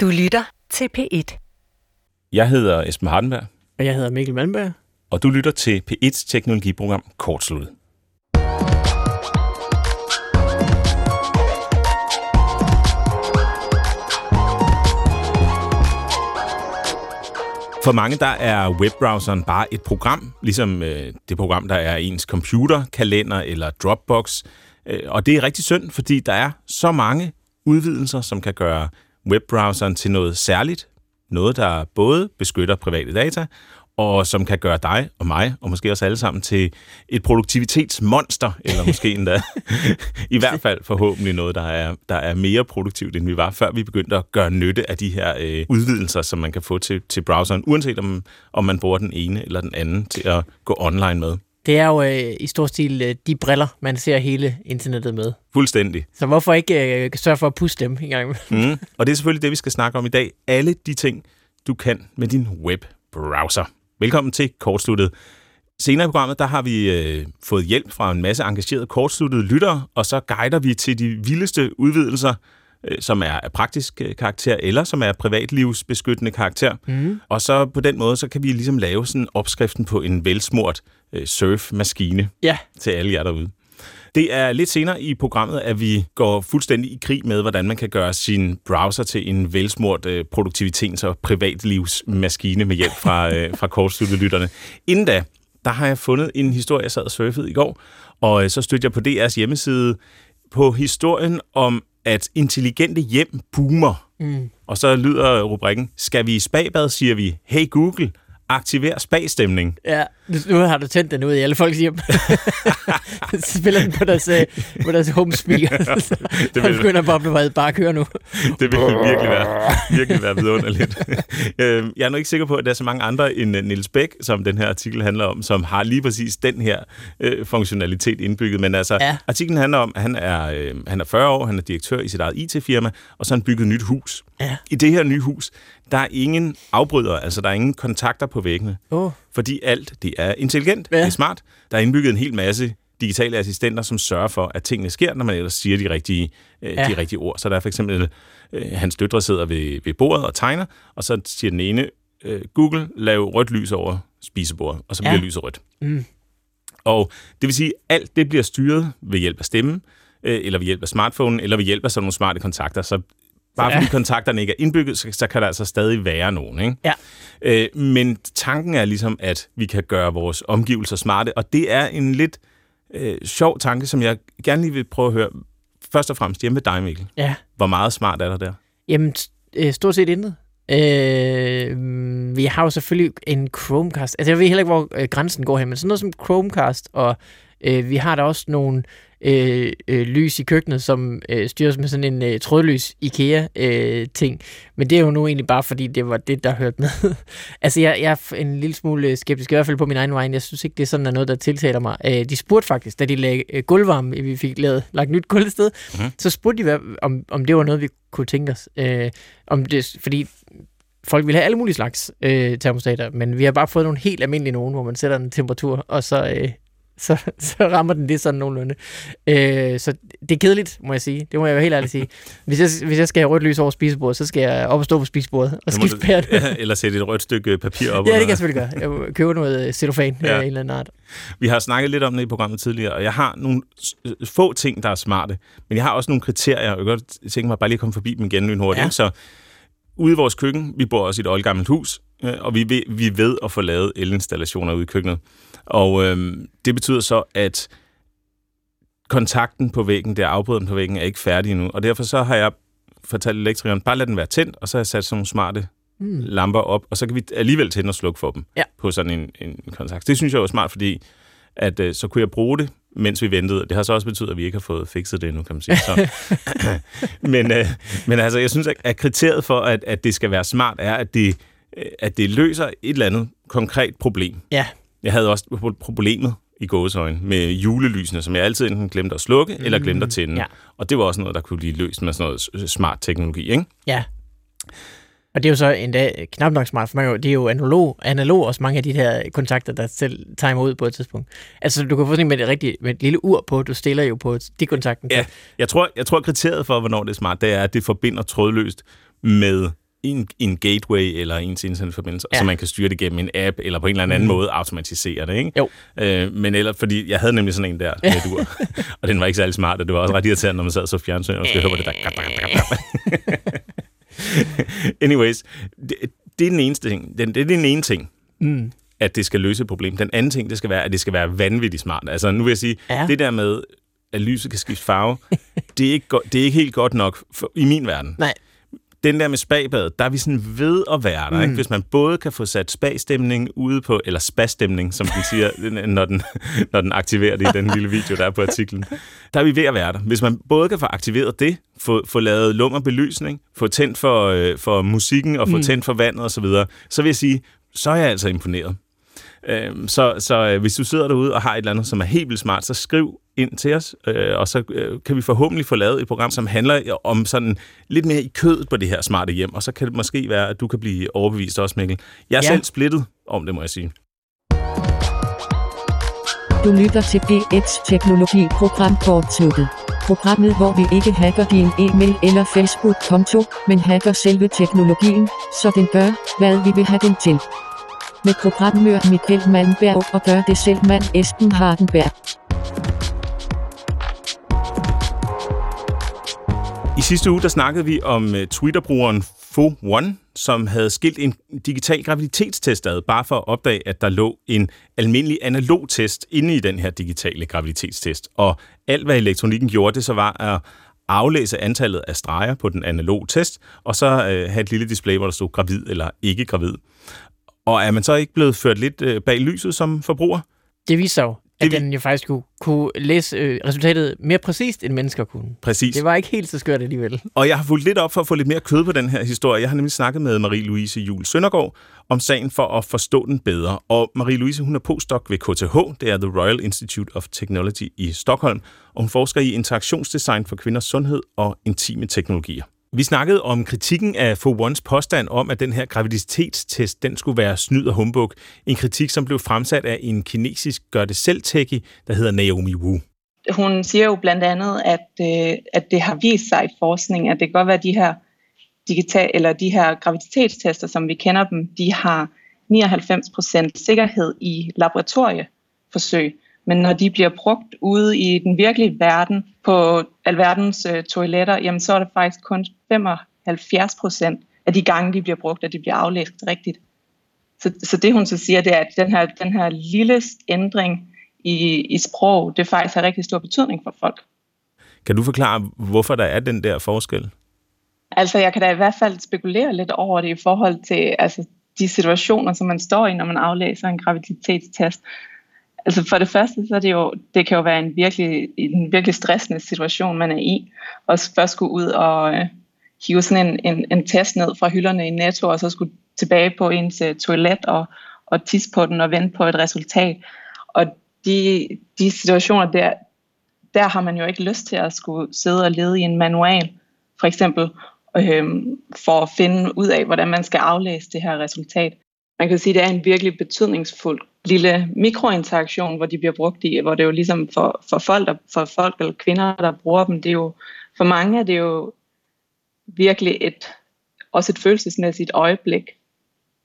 Du lytter til P1. Jeg hedder Esben Hardenberg, Og jeg hedder Mikkel Malmberg. og du lytter til P1's teknologiprogram Kortsluttet. For mange der er webbrowseren bare et program, ligesom øh, det program, der er ens computer, kalender eller Dropbox. Øh, og det er rigtig synd, fordi der er så mange udvidelser, som kan gøre webbrowseren til noget særligt. Noget, der både beskytter private data, og som kan gøre dig og mig, og måske også alle sammen, til et produktivitetsmonster, eller måske endda i hvert fald forhåbentlig noget, der er, der er mere produktivt, end vi var, før vi begyndte at gøre nytte af de her øh, udvidelser, som man kan få til, til browseren, uanset om, om man bruger den ene eller den anden til at gå online med. Det er jo øh, i stor stil øh, de briller, man ser hele internettet med. Fuldstændig. Så hvorfor ikke øh, sørge for at puste dem en gang? Mm. Og det er selvfølgelig det, vi skal snakke om i dag. Alle de ting, du kan med din webbrowser. Velkommen til Kortsluttet. Senere i programmet, der har vi øh, fået hjælp fra en masse engagerede kortsluttede lyttere, og så guider vi til de vildeste udvidelser, som er af praktisk øh, karakter, eller som er privatlivsbeskyttende karakter. Mm. Og så på den måde, så kan vi ligesom lave sådan opskriften på en velsmurt øh, surfmaskine Ja, til alle jer derude. Det er lidt senere i programmet, at vi går fuldstændig i krig med, hvordan man kan gøre sin browser til en velsmurt øh, produktivitets- og privatlivsmaskine med hjælp fra, øh, fra kortstudielytterne. Inden da, der har jeg fundet en historie, jeg sad og surfede i går, og øh, så stødte jeg på DR's hjemmeside på historien om, at intelligente hjem boomer. Mm. Og så lyder rubrikken, skal vi i spagbad, siger vi, hey Google, aktiver spagstemning. ja. Nu, har du tændt den ud i alle folks hjem. Så spiller den på deres, øh, på deres home speaker. Det vil- begynder bare at blive vred. Bare kør nu. Det vil virkelig være, virkelig være vidunderligt. Øhm, jeg er nu ikke sikker på, at der er så mange andre end øh, Niels Bæk, som den her artikel handler om, som har lige præcis den her øh, funktionalitet indbygget. Men altså, Ja. artiklen handler om, at han er, øh, han er 40 år, han er direktør i sit eget IT-firma, og så har han bygget et nyt hus. Ja. I det her nye hus, der er ingen afbrydere, altså der er ingen kontakter på væggene. Åh, Fordi alt, det er intelligent, Ja. det er smart. Der er indbygget en hel masse digitale assistenter, som sørger for, at tingene sker, når man ellers siger de rigtige, øh, Ja. de rigtige ord. Så der er for eksempel, øh, hans døtre sidder ved, ved bordet og tegner, og så siger den ene, øh, Google, lav rødt lys over spisebordet, og så Ja. bliver lyset rødt. Mm. Og det vil sige, at alt det bliver styret ved hjælp af stemmen, øh, eller ved hjælp af smartphone, eller ved hjælp af sådan nogle smarte kontakter. Så bare Ja. fordi kontakterne ikke er indbygget, så, så kan der altså stadig være nogen. Ikke? Ja. Øh, men tanken er ligesom, at vi kan gøre vores omgivelser smarte, og det er en lidt øh, sjov tanke, som jeg gerne lige vil prøve at høre. Først og fremmest hjemme ved dig, Mikkel. ja. Hvor meget smart er der der? Jamen, øh, stort set intet. Øh, vi har jo selvfølgelig en Chromecast. Altså, jeg ved heller ikke, hvor øh, grænsen går hen, men sådan noget som Chromecast, og øh, vi har da også nogle øh, øh, lys i køkkenet, som øh, styres med sådan en øh, trådløs IKEA-ting. men det er jo nu egentlig bare, fordi det var det, der hørte med. altså, jeg, jeg er en lille smule skeptisk, i hvert fald på min egen vej. Jeg synes ikke, det er sådan er noget, der tiltaler mig. Øh, de spurgte faktisk, da de lagde øh, gulvvarme, vi fik lavet, lagt nyt gulv et sted, Mhm. så spurgte de, hvad, om, om det var noget, vi kunne tænke os. Øh, om det, fordi folk vil have alle mulige slags øh, termostater, men vi har bare fået nogle helt almindelige nogen, hvor man sætter en temperatur, og så, øh, så, så rammer den det sådan nogenlunde. Øh, så det er kedeligt, må jeg sige. Det må jeg jo helt ærligt sige. Hvis jeg, hvis jeg skal have rødt lys over spisebordet, så skal jeg op og stå på spisebordet og skifte pæren. Ja, eller sætte et rødt stykke papir op. Ja, det kan jeg selvfølgelig gøre. Jeg må købe noget øh, cellofan ja. Af en eller anden art. Vi har snakket lidt om det i programmet tidligere, og jeg har nogle øh, få ting, der er smarte, men jeg har også nogle kriterier, og jeg kan godt tænke mig bare lige at komme forbi dem igen lynhurtigt. Ja. Ja. Så ude i vores køkken, vi bor også i et oldgammelt hus, øh, og vi ved, vi ved at få lavet elinstallationer ude i køkkenet. Og øhm, det betyder så, at kontakten på væggen, der afbryderen på væggen, er ikke færdig endnu. Og derfor så har jeg fortalt elektrikeren, bare lad den være tændt, og så har jeg sat sådan nogle smarte Hmm. lamper op, og så kan vi alligevel tænde og slukke for dem Ja. på sådan en, en kontakt. Det synes jeg var smart, fordi at øh, så kunne jeg bruge det, mens vi ventede. Det har så også betydet, at vi ikke har fået fikset det endnu, kan man sige. Så. men, øh, men altså, jeg synes, at, at kriteriet for, at, at det skal være smart, er, at det, øh, at det løser et eller andet konkret problem. Ja. Jeg havde også pro- problemet i gåsøjne med julelysene, som jeg altid enten glemte at slukke mm. eller glemte at tænde. ja. Og det var også noget, der kunne blive løst med sådan noget smart teknologi, ikke? Ja. Og det er jo så endda knap nok smart, for mange, det er jo analog, analog også mange af de her kontakter, der selv timer ud på et tidspunkt. Altså, du kan få sådan med et, rigtigt, med et lille ur på, du stiller jo på de kontakten. Ja, jeg tror, jeg tror kriteriet for, hvornår det er smart, det er, at det forbinder trådløst med en, en gateway eller ens internetforbindelse, ja. så man kan styre det gennem en app, eller på en eller anden mm. måde automatisere det, ikke? Jo. Øh, men ellers, fordi jeg havde nemlig sådan en der med dur, og den var ikke særlig smart, og det var også ret irriterende, når man sad så fjernsyn, og skulle høre det der. Anyways, det, det er den eneste ting. Det, det er den ene ting. Mm at det skal løse et problem. Den anden ting, det skal være, at det skal være vanvittigt smart. Altså, nu vil jeg sige, ja. det der med, at lyset kan skifte farve, det, er ikke go- det er ikke helt godt nok for, i min verden. Nej. Den der med spagbadet, der er vi sådan ved at være der. Mm. Ikke? Hvis man både kan få sat spagstemning ude på, eller spasstemning, som den siger, når den, når den aktiverer det i den lille video, der er på artiklen. Der er vi ved at være der. Hvis man både kan få aktiveret det, få, få lavet lummer belysning, få tændt for, øh, for musikken og få mm. tændt for vandet osv., så, videre, så vil jeg sige, så er jeg altså imponeret. Øh, så så øh, hvis du sidder derude og har et eller andet, som er helt vildt smart, så skriv ind til os, øh, og så øh, kan vi forhåbentlig få lavet et program, som handler om sådan lidt mere i kødet på det her smarte hjem, og så kan det måske være, at du kan blive overbevist også, Mikkel. Jeg er ja. selv splittet om det, må jeg sige. Du lytter til B1 Teknologi Program Kortsluttet. Programmet, hvor vi ikke hacker din e-mail eller Facebook-konto, men hacker selve teknologien, så den gør, hvad vi vil have den til med programmør Michael Malmberg og gør det selv mand Esben Hardenberg. I sidste uge der snakkede vi om øh, Twitter-brugeren Fo1, som havde skilt en digital graviditetstest ad, bare for at opdage, at der lå en almindelig analog test inde i den her digitale graviditetstest. Og alt, hvad elektronikken gjorde, det så var at aflæse antallet af streger på den analog test, og så øh, have et lille display, hvor der stod gravid eller ikke gravid. Og er man så ikke blevet ført lidt øh, bag lyset som forbruger? Det viser jo, at den jo faktisk kunne, kunne læse øh, resultatet mere præcist, end mennesker kunne. Præcis. Det var ikke helt så skørt alligevel. Og jeg har fulgt lidt op for at få lidt mere kød på den her historie. Jeg har nemlig snakket med Marie-Louise Jul Søndergaard om sagen for at forstå den bedre. Og Marie-Louise, hun er postdoc ved KTH, det er The Royal Institute of Technology i Stockholm, og hun forsker i interaktionsdesign for kvinders sundhed og intime teknologier. Vi snakkede om kritikken af For Ones påstand om, at den her graviditetstest den skulle være snyd og humbug. En kritik, som blev fremsat af en kinesisk gør det selv der hedder Naomi Wu. Hun siger jo blandt andet, at, øh, at det har vist sig i forskning, at det kan godt være, at de her digital, eller de her graviditetstester, som vi kender dem, de har 99% sikkerhed i laboratorieforsøg. Men når de bliver brugt ude i den virkelige verden på alverdens øh, toiletter, jamen så er det faktisk kun 75 procent af de gange, de bliver brugt, at de bliver aflæst rigtigt. Så, så det hun så siger, det er, at den her, den her lille ændring i, i sprog, det faktisk har rigtig stor betydning for folk. Kan du forklare, hvorfor der er den der forskel? Altså, jeg kan da i hvert fald spekulere lidt over det i forhold til altså, de situationer, som man står i, når man aflæser en graviditetstest. Altså for det første, så er det jo, det kan jo være en virkelig, en virkelig stressende situation, man er i. Og først skulle ud og øh, hive sådan en, en, en test ned fra hylderne i Netto, og så skulle tilbage på ens øh, toilet og, og tisse på den og vente på et resultat. Og de, de situationer der, der har man jo ikke lyst til at skulle sidde og lede i en manual, for eksempel, øh, for at finde ud af, hvordan man skal aflæse det her resultat. Man kan sige, at det er en virkelig betydningsfuld lille mikrointeraktion, hvor de bliver brugt i, hvor det jo ligesom for, for, folk, der, for folk eller kvinder, der bruger dem, det er jo, for mange er det jo virkelig et, også et følelsesmæssigt øjeblik,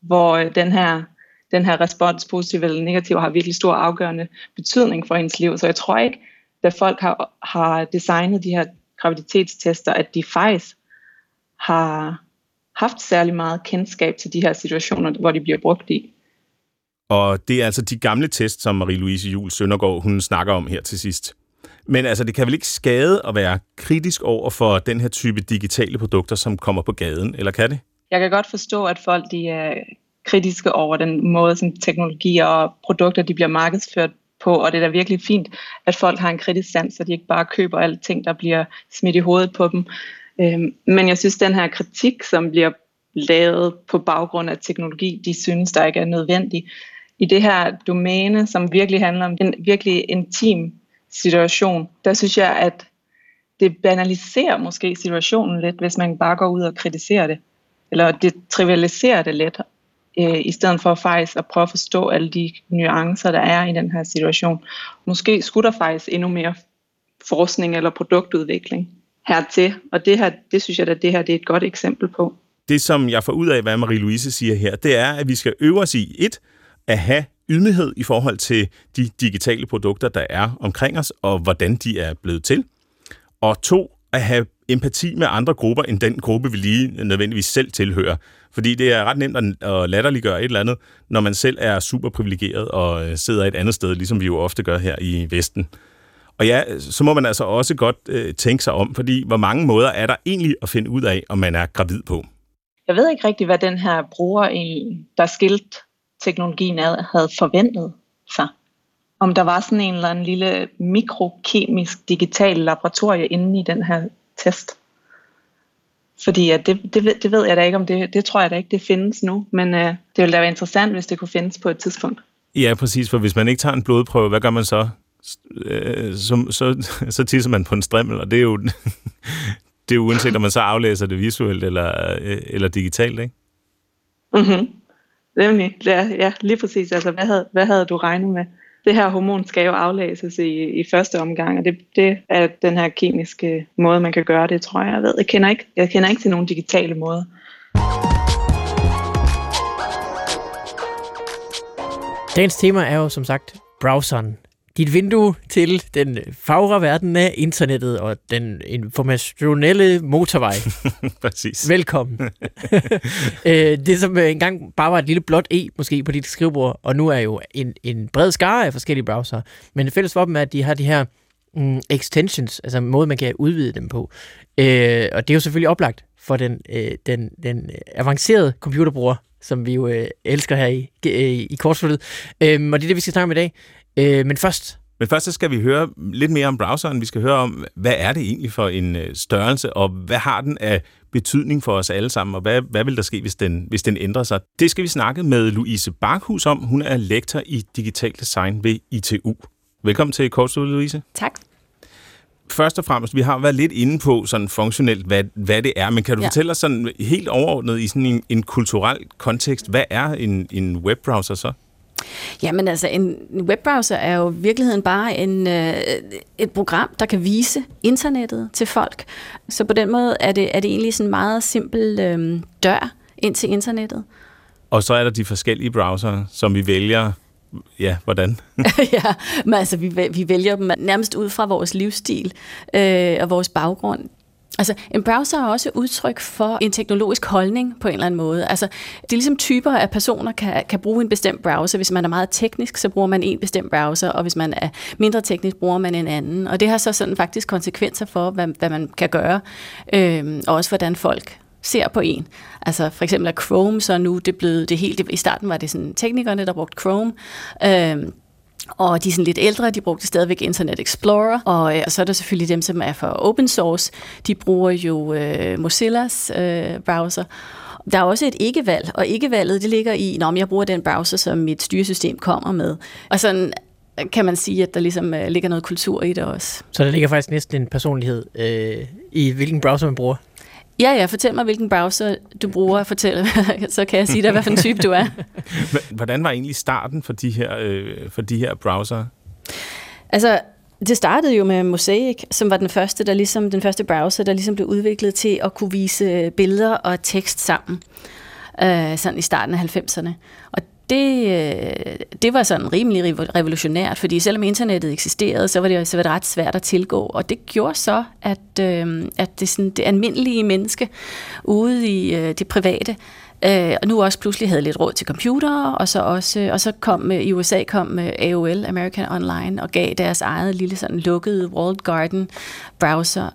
hvor øh, den her, den her respons, positiv eller negativ, har virkelig stor afgørende betydning for ens liv. Så jeg tror ikke, da folk har, har designet de her graviditetstester, at de faktisk har haft særlig meget kendskab til de her situationer, hvor de bliver brugt i. Og det er altså de gamle test, som Marie-Louise Jul Søndergaard hun snakker om her til sidst. Men altså, det kan vel ikke skade at være kritisk over for den her type digitale produkter, som kommer på gaden, eller kan det? Jeg kan godt forstå, at folk de er kritiske over den måde, som teknologi og produkter de bliver markedsført på, og det er da virkelig fint, at folk har en kritisk sans, så de ikke bare køber alt ting, der bliver smidt i hovedet på dem. Øhm, men jeg synes, den her kritik, som bliver lavet på baggrund af teknologi, de synes, der ikke er nødvendig, i det her domæne, som virkelig handler om en virkelig intim situation, der synes jeg, at det banaliserer måske situationen lidt, hvis man bare går ud og kritiserer det. Eller det trivialiserer det lidt, øh, i stedet for faktisk at prøve at forstå alle de nuancer, der er i den her situation. Måske skulle der faktisk endnu mere forskning eller produktudvikling hertil, og det her, det synes jeg, at det her det er et godt eksempel på. det, som jeg får ud af, hvad Marie-Louise siger her, det er, at vi skal øve os i et, at have ydmyghed i forhold til de digitale produkter, der er omkring os, og hvordan de er blevet til. Og to, at have empati med andre grupper, end den gruppe, vi lige nødvendigvis selv tilhører. Fordi det er ret nemt at latterliggøre et eller andet, når man selv er super privilegeret og øh, sidder et andet sted, ligesom vi jo ofte gør her i Vesten. Og ja, så må man altså også godt øh, tænke sig om, fordi hvor mange måder er der egentlig at finde ud af, om man er gravid på? Jeg ved ikke rigtig, hvad den her bruger, der skilt teknologien havde forventet sig. Om der var sådan en eller anden lille mikrokemisk digital laboratorie inde i den her test. Fordi at det, det, det ved jeg da ikke, om det, det tror jeg da ikke, det findes nu. Men øh, det ville da være interessant, hvis det kunne findes på et tidspunkt. Ja, præcis, for hvis man ikke tager en blodprøve, hvad gør man så? Øh, så, så, så tisser man på en strimmel, og det er jo, det er jo uanset, om man så aflæser det visuelt eller, øh, eller digitalt, ikke? Mhm. Nemlig, ja, ja, lige præcis. Altså, hvad havde, hvad havde du regnet med? Det her hormon skal jo aflæses i, i første omgang, og det, det er den her kemiske måde, man kan gøre det, tror jeg. Jeg ved, jeg kender ikke, jeg kender ikke til nogen digitale måder. Dagens tema er jo som sagt browseren dit vindue til den fagre verden af internettet og den informationelle motorvej. Præcis. Velkommen. Øh, det, som engang bare var et lille blåt E, måske på dit skrivebord, og nu er jo en, en bred skare af forskellige browser. Men fælles for dem er, at de har de her mm, extensions, altså en måde, man kan udvide dem på. Øh, og det er jo selvfølgelig oplagt for den, øh, den, den avancerede computerbruger, som vi jo øh, elsker her i, øh, i kortsluttet. Øh, og det er det, vi skal snakke om i dag. Øh, men først... Men først så skal vi høre lidt mere om browseren. Vi skal høre om, hvad er det egentlig for en øh, størrelse, og hvad har den af betydning for os alle sammen, og hvad, hvad vil der ske, hvis den, hvis den ændrer sig? Det skal vi snakke med Louise Barkhus om. Hun er lektor i digital design ved ITU. Velkommen til Kortstud, Louise. Tak. Først og fremmest, vi har været lidt inde på sådan funktionelt, hvad, hvad det er, men kan du ja. fortælle os sådan helt overordnet i sådan en, en kulturel kontekst, hvad er en, en webbrowser så? Jamen altså, en webbrowser er jo i virkeligheden bare en, øh, et program, der kan vise internettet til folk. Så på den måde er det, er det egentlig sådan en meget simpel øh, dør ind til internettet. Og så er der de forskellige browser, som vi vælger ja, hvordan? ja, men altså, vi, vi vælger dem nærmest ud fra vores livsstil øh, og vores baggrund. Altså, en browser er også udtryk for en teknologisk holdning på en eller anden måde. Altså, det er ligesom typer af personer kan, kan bruge en bestemt browser. Hvis man er meget teknisk, så bruger man en bestemt browser, og hvis man er mindre teknisk, bruger man en anden. Og det har så sådan faktisk konsekvenser for, hvad, hvad man kan gøre, øh, og også hvordan folk ser på en. Altså for eksempel er Chrome så nu det blevet det helt, i starten var det sådan teknikerne, der brugte Chrome, øh, og de er sådan lidt ældre, de brugte stadigvæk Internet Explorer, og, øh, og så er der selvfølgelig dem, som er for open source. De bruger jo øh, Mozillas øh, browser. Der er også et ikke-valg, og ikke-valget det ligger i, om jeg bruger den browser, som mit styresystem kommer med. Og sådan øh, kan man sige, at der ligesom øh, ligger noget kultur i det også. Så der ligger faktisk næsten en personlighed øh, i, hvilken browser man bruger? Ja, ja, fortæl mig, hvilken browser du bruger, fortæl, så kan jeg sige dig, hvad for en type du er. Hvordan var egentlig starten for de her, øh, for de her browser? Altså, det startede jo med Mosaic, som var den første, der ligesom, den første browser, der ligesom blev udviklet til at kunne vise billeder og tekst sammen, øh, sådan i starten af 90'erne. Og det, øh, det var sådan rimelig revolutionært, fordi selvom internettet eksisterede, så var det, så var det ret svært at tilgå. Og det gjorde så, at, øh, at det, sådan, det almindelige menneske ude i øh, det private, og nu også pludselig havde lidt råd til computer, og så også og så kom i USA kom AOL American Online og gav deres eget lille sådan lukkede walled garden browser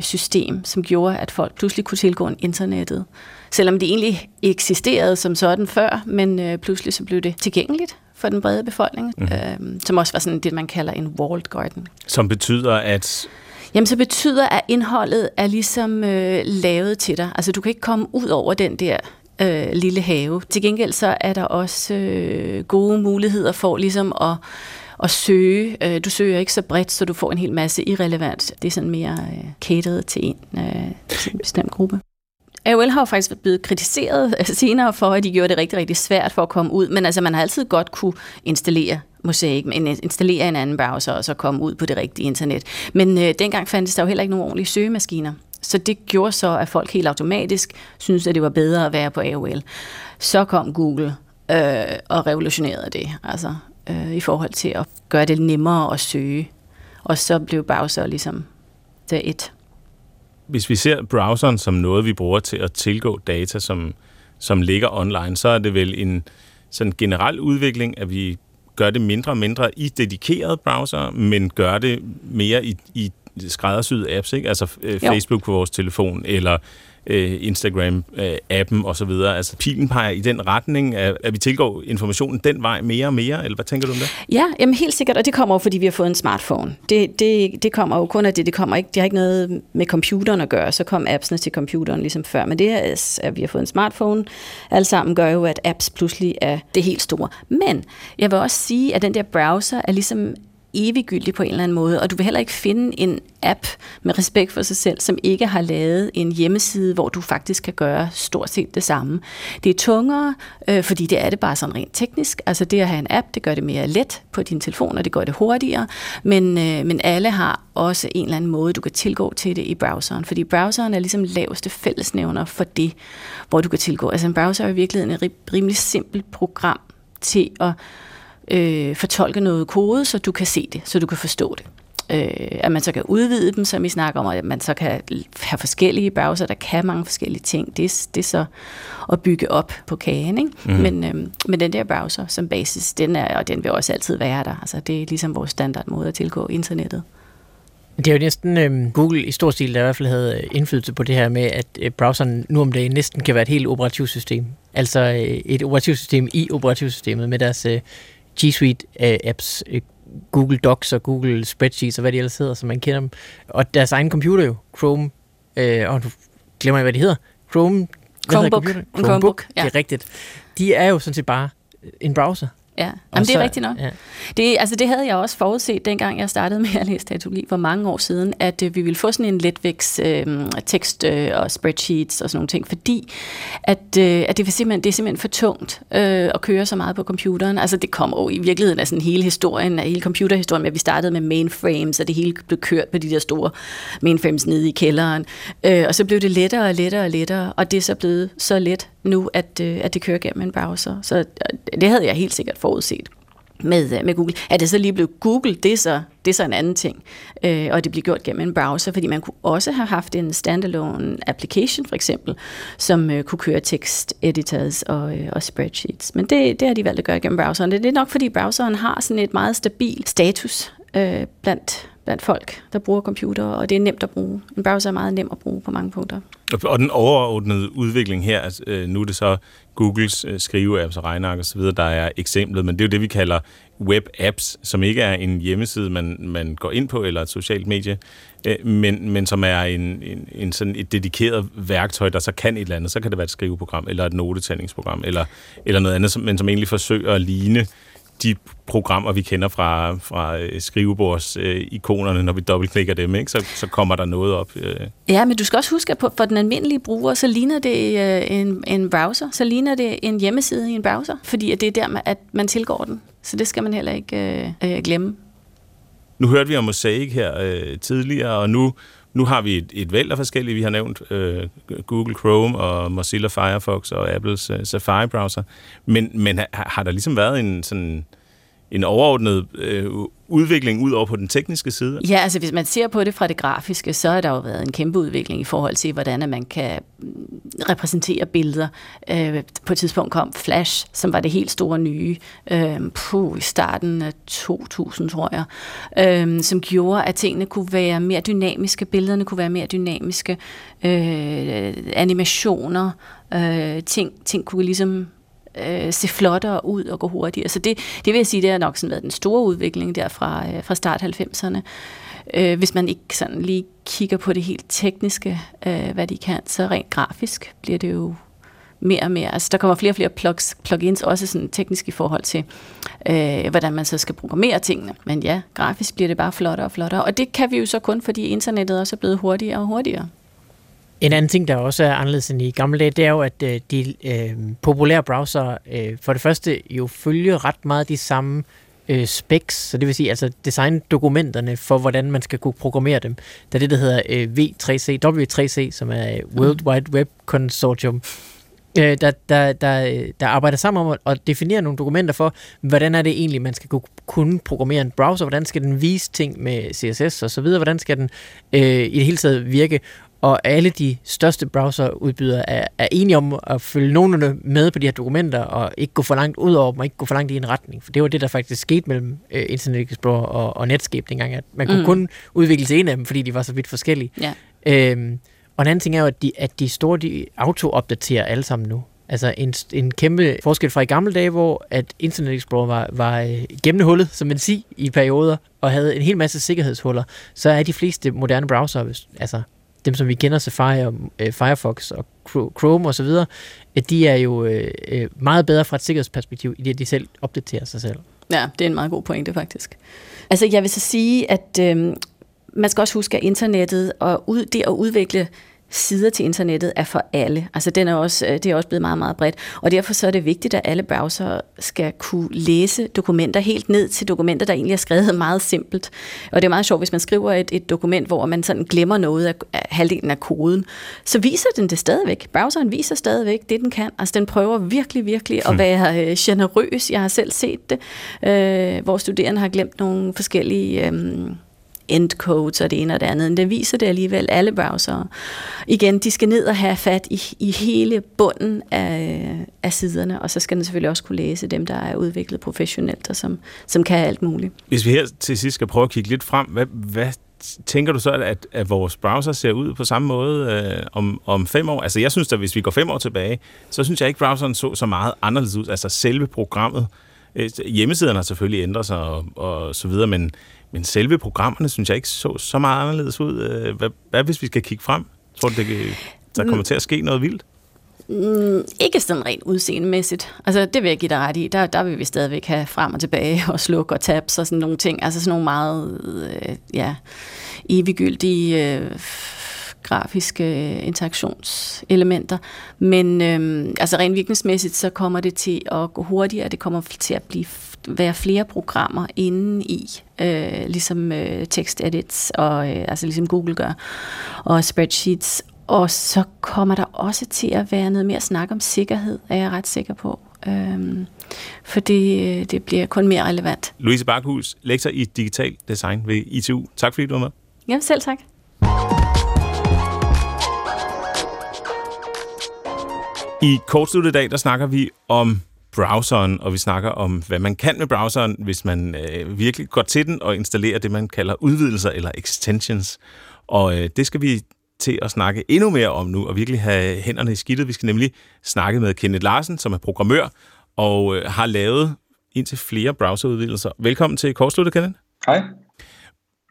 system, som gjorde at folk pludselig kunne tilgå internettet selvom det egentlig eksisterede som sådan før, men øh, pludselig så blev det tilgængeligt for den brede befolkning, mm. øh, som også var sådan det, man kalder en walled garden. Som betyder, at... Jamen, så betyder, at indholdet er ligesom øh, lavet til dig. Altså, du kan ikke komme ud over den der øh, lille have. Til gengæld så er der også øh, gode muligheder for ligesom at at søge. Øh, du søger ikke så bredt, så du får en hel masse irrelevant. Det er sådan mere øh, catered til en, øh, til en bestemt gruppe. AOL har jo faktisk blevet kritiseret altså, senere for, at de gjorde det rigtig, rigtig svært for at komme ud, men altså man har altid godt kunne installere Mosaic, men installere en anden browser og så komme ud på det rigtige internet. Men øh, dengang fandtes der jo heller ikke nogen ordentlige søgemaskiner så det gjorde så, at folk helt automatisk syntes, at det var bedre at være på AOL. Så kom Google øh, og revolutionerede det, altså øh, i forhold til at gøre det nemmere at søge. Og så blev browser ligesom det et. Hvis vi ser browseren som noget, vi bruger til at tilgå data, som, som ligger online, så er det vel en sådan generel udvikling, at vi gør det mindre og mindre i dedikerede browser, men gør det mere i, i skræddersyede apps, ikke? altså øh, Facebook på vores telefon, eller øh, Instagram-appen øh, osv. Altså pilen peger i den retning, at, at vi tilgår informationen den vej mere og mere, eller hvad tænker du om det? Ja, jamen helt sikkert, og det kommer jo, fordi vi har fået en smartphone. Det, det, det kommer jo kun af det, det kommer ikke, det har ikke noget med computeren at gøre, så kom appsene til computeren ligesom før, men det er, at vi har fået en smartphone, alle sammen gør jo, at apps pludselig er det helt store. Men jeg vil også sige, at den der browser er ligesom eviggyldig på en eller anden måde, og du vil heller ikke finde en app med respekt for sig selv, som ikke har lavet en hjemmeside, hvor du faktisk kan gøre stort set det samme. Det er tungere, øh, fordi det er det bare sådan rent teknisk. Altså det at have en app, det gør det mere let på din telefon, og det gør det hurtigere, men, øh, men alle har også en eller anden måde, du kan tilgå til det i browseren, fordi browseren er ligesom laveste fællesnævner for det, hvor du kan tilgå. Altså en browser er i virkeligheden et rimelig simpelt program til at øh, fortolke noget kode, så du kan se det, så du kan forstå det. Øh, at man så kan udvide dem, som vi snakker om, og at man så kan have forskellige browser, der kan mange forskellige ting. Det, det er så at bygge op på kagen. Ikke? Mm. Men, øh, men den der browser som basis, den er, og den vil også altid være der. Altså, det er ligesom vores standardmåde at tilgå internettet. Det er jo næsten øh, Google i stor stil, der i hvert fald havde øh, indflydelse på det her med, at øh, browseren nu om dagen næsten kan være et helt operativsystem. Altså øh, et operativsystem i operativsystemet med deres øh, G Suite øh, apps, øh, Google Docs og Google Spreadsheets og hvad de ellers hedder, som man kender dem. Og deres egen computer jo, Chrome, øh, og nu glemmer jeg, hvad de hedder. Chrome, Chromebook. Chromebook, Chromebook ja. det er rigtigt. De er jo sådan set bare en browser. Ja, Jamen, det er rigtigt nok. Ja. Det, altså, det havde jeg også forudset, dengang jeg startede med at læse datologi for mange år siden, at øh, vi ville få sådan en letvægts øh, tekst øh, og spreadsheets og sådan nogle ting, fordi at, øh, at det, er simpelthen, det er simpelthen for tungt øh, at køre så meget på computeren. Altså det kommer jo i virkeligheden af sådan hele historien, af hele computerhistorien, at vi startede med mainframes, og det hele blev kørt på de der store mainframes nede i kælderen. Øh, og så blev det lettere og lettere og lettere, og det er så blevet så let nu, at, øh, at det kører gennem en browser. Så øh, det havde jeg helt sikkert forudset med, øh, med Google. At det så lige blev Google, det er så, det er så en anden ting. Øh, og det blev gjort gennem en browser, fordi man kunne også have haft en standalone application, for eksempel, som øh, kunne køre text editors og, øh, og spreadsheets. Men det, det har de valgt at gøre gennem browseren. Det er nok, fordi browseren har sådan et meget stabil status øh, blandt blandt folk, der bruger computer, og det er nemt at bruge. En browser er meget nem at bruge på mange punkter. Og den overordnede udvikling her, altså, øh, nu er det så Googles øh, skriveapps og regneark og så videre, der er eksemplet, men det er jo det, vi kalder web-apps, som ikke er en hjemmeside, man, man går ind på, eller et socialt medie, øh, men, men som er en, en, en sådan et dedikeret værktøj, der så kan et eller andet. Så kan det være et skriveprogram, eller et notetændingsprogram, eller, eller noget andet, men som egentlig forsøger at ligne de programmer, vi kender fra, fra øh, skrivebords-ikonerne, øh, når vi dobbeltklikker dem, ikke? Så, så kommer der noget op. Øh. Ja, men du skal også huske, at på, for den almindelige bruger, så ligner det øh, en, en browser, så ligner det en hjemmeside i en browser, fordi det er der, at man tilgår den. Så det skal man heller ikke øh, øh, glemme. Nu hørte vi om Mosaic her øh, tidligere, og nu, nu har vi et, et væld af forskellige. Vi har nævnt øh, Google Chrome og Mozilla Firefox og Apples øh, Safari-browser. Men, men har, har der ligesom været en sådan en overordnet øh, udvikling ud over på den tekniske side? Ja, altså hvis man ser på det fra det grafiske, så har der jo været en kæmpe udvikling i forhold til, hvordan man kan mm, repræsentere billeder. Øh, på et tidspunkt kom Flash, som var det helt store nye, øh, puh, i starten af 2000, tror jeg, øh, som gjorde, at tingene kunne være mere dynamiske, billederne kunne være mere dynamiske, øh, animationer, øh, ting, ting kunne ligesom øh, se flottere ud og gå hurtigere. Så det, det vil jeg sige, det har nok sådan været den store udvikling der fra, øh, fra start 90'erne. Øh, hvis man ikke sådan lige kigger på det helt tekniske, øh, hvad de kan, så rent grafisk bliver det jo mere og mere. Altså, der kommer flere og flere plugs, plugins, også sådan teknisk i forhold til, øh, hvordan man så skal programmere tingene. Men ja, grafisk bliver det bare flottere og flottere. Og det kan vi jo så kun, fordi internettet også er blevet hurtigere og hurtigere. En anden ting, der også er anderledes end i gamle dage, det er jo, at øh, de øh, populære browser øh, for det første jo følger ret meget de samme øh, specs, så det vil sige altså designdokumenterne for, hvordan man skal kunne programmere dem. Der er det, der hedder øh, V3C, W3C, som er øh, World Wide Web Consortium, øh, der, der, der, der arbejder sammen om at definere nogle dokumenter for, hvordan er det egentlig, man skal kunne programmere en browser, hvordan skal den vise ting med CSS og så videre, hvordan skal den øh, i det hele taget virke, og alle de største browserudbydere er, er enige om at følge nogenlunde med på de her dokumenter, og ikke gå for langt ud over dem, og ikke gå for langt i en retning. For det var det, der faktisk skete mellem øh, Internet Explorer og, og Netscape dengang, at man kunne mm. kun udvikle sig en af dem, fordi de var så vidt forskellige. Ja. Øhm, og en anden ting er jo, at de, at de store de auto-opdaterer alle sammen nu. Altså en, en kæmpe forskel fra i gamle dage, hvor at Internet Explorer var, var øh, gennemhullet, som man siger, i perioder, og havde en hel masse sikkerhedshuller, så er de fleste moderne browser, altså dem som vi kender, Safari, øh, Firefox og Chrome osv., de er jo øh, øh, meget bedre fra et sikkerhedsperspektiv, i det de selv opdaterer sig selv. Ja, det er en meget god pointe faktisk. Altså jeg vil så sige, at øh, man skal også huske, at internettet og ud, det at udvikle sider til internettet er for alle. Altså den er også, øh, det er også blevet meget, meget bredt. Og derfor så er det vigtigt, at alle browser skal kunne læse dokumenter helt ned til dokumenter, der egentlig er skrevet meget simpelt. Og det er meget sjovt, hvis man skriver et, et dokument, hvor man sådan glemmer noget af, af halvdelen af koden, så viser den det stadigvæk. Browseren viser stadigvæk det, den kan. Altså den prøver virkelig, virkelig at hmm. være øh, generøs. Jeg har selv set det, øh, hvor studerende har glemt nogle forskellige... Øh, endcodes og det ene og det andet. Men det viser det alligevel alle browsere. Igen, de skal ned og have fat i, i hele bunden af, af siderne, og så skal den selvfølgelig også kunne læse dem, der er udviklet professionelt og som, som kan alt muligt. Hvis vi her til sidst skal prøve at kigge lidt frem, hvad, hvad tænker du så, at, at vores browser ser ud på samme måde øh, om, om fem år? Altså jeg synes at hvis vi går fem år tilbage, så synes jeg ikke, browseren så så meget anderledes ud. Altså selve programmet, øh, hjemmesiderne har selvfølgelig ændret sig og, og så videre, men, men selve programmerne synes jeg ikke så så meget anderledes ud. Øh, hvad, hvad hvis vi skal kigge frem? Tror du, det, der kommer til at ske noget vildt? Mm, ikke sådan rent udseendemæssigt. Altså, det vil jeg give dig ret i. Der, der vil vi stadigvæk have frem og tilbage og slukke og tabs og sådan nogle ting. Altså sådan nogle meget, øh, ja, eviggyldige øh, grafiske interaktionselementer. Men øh, altså rent virkningsmæssigt, så kommer det til at gå hurtigere. Det kommer til at blive være flere programmer inde i, øh, ligesom øh, edits, og øh, altså ligesom Google gør, og spreadsheets. Og så kommer der også til at være noget mere snak om sikkerhed, er jeg ret sikker på. Øhm, for det, det bliver kun mere relevant. Louise Bakhus, lektor i digital design ved ITU. Tak fordi du var med. Ja, selv tak. I kortsluttet i dag, der snakker vi om browseren, og vi snakker om, hvad man kan med browseren, hvis man øh, virkelig går til den og installerer det, man kalder udvidelser eller extensions. Og øh, det skal vi til at snakke endnu mere om nu, og virkelig have hænderne i skidtet. Vi skal nemlig snakke med Kenneth Larsen, som er programmør, og øh, har lavet indtil flere browserudvidelser. Velkommen til Kortsluttet, Kenneth. Hej.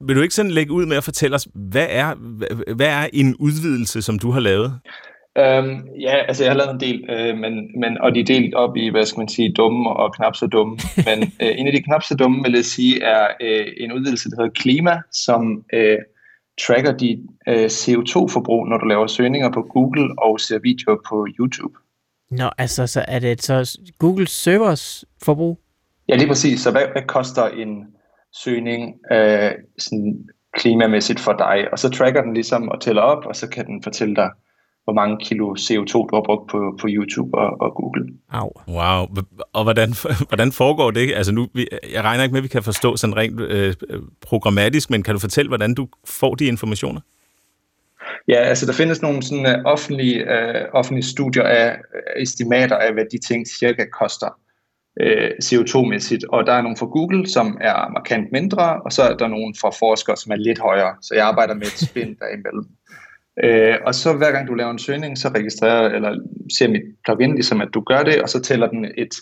Vil du ikke sådan lægge ud med at fortælle os, hvad er, hvad er en udvidelse, som du har lavet? Øhm, ja, altså jeg har lavet en del, øh, men, men, og de er delt op i, hvad skal man sige, dumme og knap så dumme. Men øh, en af de knap så dumme, vil jeg sige, er øh, en udvidelse, der hedder Klima, som øh, tracker dit øh, CO2-forbrug, når du laver søgninger på Google og ser videoer på YouTube. Nå, altså så er det så Google servers forbrug? Ja, lige præcis. Så hvad, hvad koster en søgning øh, sådan klimamæssigt for dig? Og så tracker den ligesom og tæller op, og så kan den fortælle dig, hvor mange kilo CO2 du har brugt på, på YouTube og, og Google. Au. Wow. Og hvordan, hvordan foregår det? Altså nu, jeg regner ikke med, at vi kan forstå sådan rent øh, programmatisk, men kan du fortælle, hvordan du får de informationer? Ja, altså der findes nogle sådan uh, offentlige, uh, offentlige studier af uh, estimater af, hvad de ting cirka koster uh, CO2-mæssigt. Og der er nogle fra Google, som er markant mindre, og så er der nogle fra forskere, som er lidt højere. Så jeg arbejder med et spænd derimellem. Øh, og så hver gang du laver en søgning, så registrerer eller ser mit plugin ligesom, at du gør det, og så tæller den et,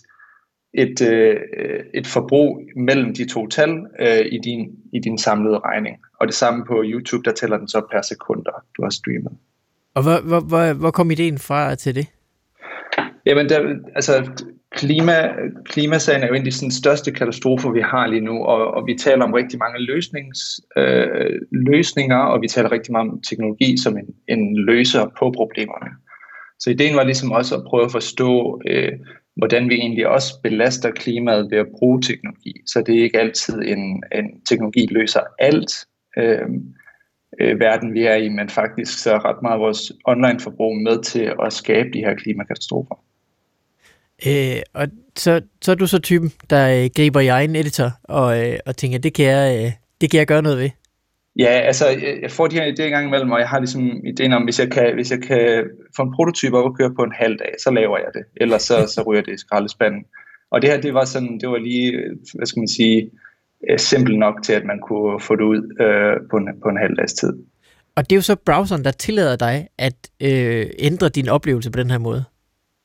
et, øh, et forbrug mellem de to tal øh, i, din, i din samlede regning. Og det samme på YouTube, der tæller den så per sekunder, du har streamet. Og hvor, hvor, hvor, hvor kom ideen fra til det? Jamen, der, altså, klima, klimasagen er jo en af de sådan, største katastrofer, vi har lige nu, og, og vi taler om rigtig mange løsnings, øh, løsninger, og vi taler rigtig meget om teknologi som en, en løser på problemerne. Så ideen var ligesom også at prøve at forstå, øh, hvordan vi egentlig også belaster klimaet ved at bruge teknologi. Så det er ikke altid en, en teknologi løser alt øh, øh, verden, vi er i, men faktisk så er ret meget vores online-forbrug med til at skabe de her klimakatastrofer. Øh, og så, så er du så typen, der øh, griber i egen editor og, øh, og tænker, det kan, jeg, øh, det kan jeg gøre noget ved. Ja, altså jeg får de her idéer gang imellem, og jeg har ligesom ideen om, hvis jeg kan, hvis jeg kan få en prototyp op og køre på en halv dag, så laver jeg det. Ellers så, så ryger det i skraldespanden. Og det her, det var sådan, det var lige, hvad skal man sige, øh, simpelt nok til, at man kunne få det ud øh, på, en, på en halv dags tid. Og det er jo så browseren, der tillader dig at øh, ændre din oplevelse på den her måde.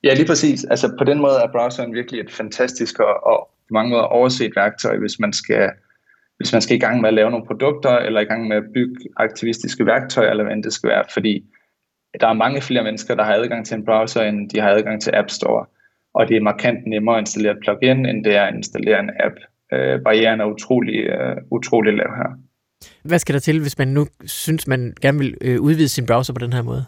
Ja, lige præcis. Altså på den måde er browseren virkelig et fantastisk og, og på mange måder overset værktøj, hvis man skal hvis man skal i gang med at lave nogle produkter, eller i gang med at bygge aktivistiske værktøjer, eller hvad det skal være, fordi der er mange flere mennesker, der har adgang til en browser, end de har adgang til App Store. Og det er markant nemmere at installere et plugin, end det er at installere en app. Øh, barrieren er utrolig, øh, utrolig lav her. Hvad skal der til, hvis man nu synes, man gerne vil øh, udvide sin browser på den her måde?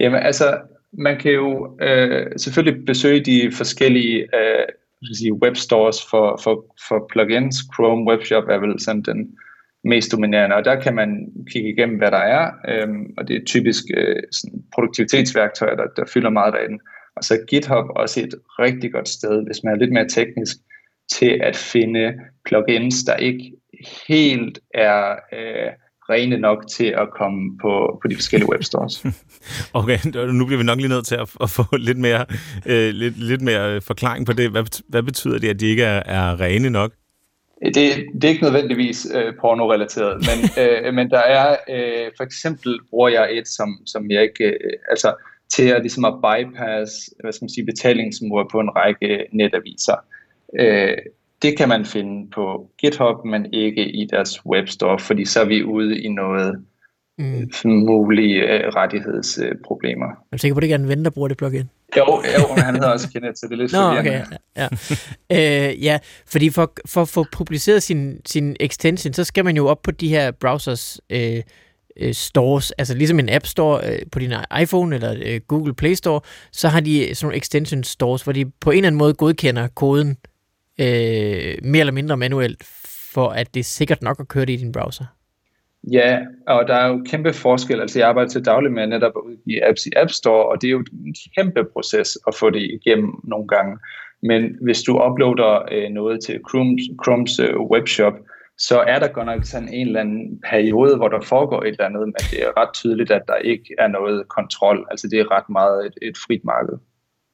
Jamen altså, man kan jo øh, selvfølgelig besøge de forskellige øh, sige, webstores for, for, for plugins. Chrome Webshop er vel sådan den mest dominerende, og der kan man kigge igennem, hvad der er, øh, og det er typisk øh, sådan produktivitetsværktøjer, der, der fylder meget derinde. Og så er GitHub også et rigtig godt sted, hvis man er lidt mere teknisk, til at finde plugins, der ikke helt er øh, rene nok til at komme på, på de forskellige webstores. okay, nu bliver vi nok lige nødt til at, at få lidt mere, øh, lidt, lidt mere forklaring på det. Hvad, hvad betyder det, at de ikke er, er rene nok? Det, det er ikke nødvendigvis øh, porno-relateret, men, øh, men der er, øh, for eksempel bruger jeg et, som, som jeg ikke, øh, altså til at, ligesom at bypass, hvad skal man sige, betalingsmur på en række netaviser. Øh, det kan man finde på GitHub, men ikke i deres webstore, fordi så er vi ude i noget mm. mulige uh, rettighedsproblemer. Uh, er sikker på, at det ikke er en ven, der bruger det plugin? Jo, jo men han hedder også Kenneth, så det er lidt Nå, okay, ja. Ja. øh, ja, fordi for, for at få publiceret sin, sin extension, så skal man jo op på de her browsers øh, øh, stores, altså ligesom en app store øh, på din iPhone eller øh, Google Play Store, så har de sådan nogle extension stores, hvor de på en eller anden måde godkender koden øh, mere eller mindre manuelt, for at det er sikkert nok at køre det i din browser. Ja, og der er jo kæmpe forskel. Altså jeg arbejder til daglig med netop at udgive apps i App Store, og det er jo en kæmpe proces at få det igennem nogle gange. Men hvis du uploader øh, noget til Chrome's, Chrome's øh, webshop, så er der godt nok sådan en eller anden periode, hvor der foregår et eller andet, men det er ret tydeligt, at der ikke er noget kontrol. Altså det er ret meget et, et frit marked.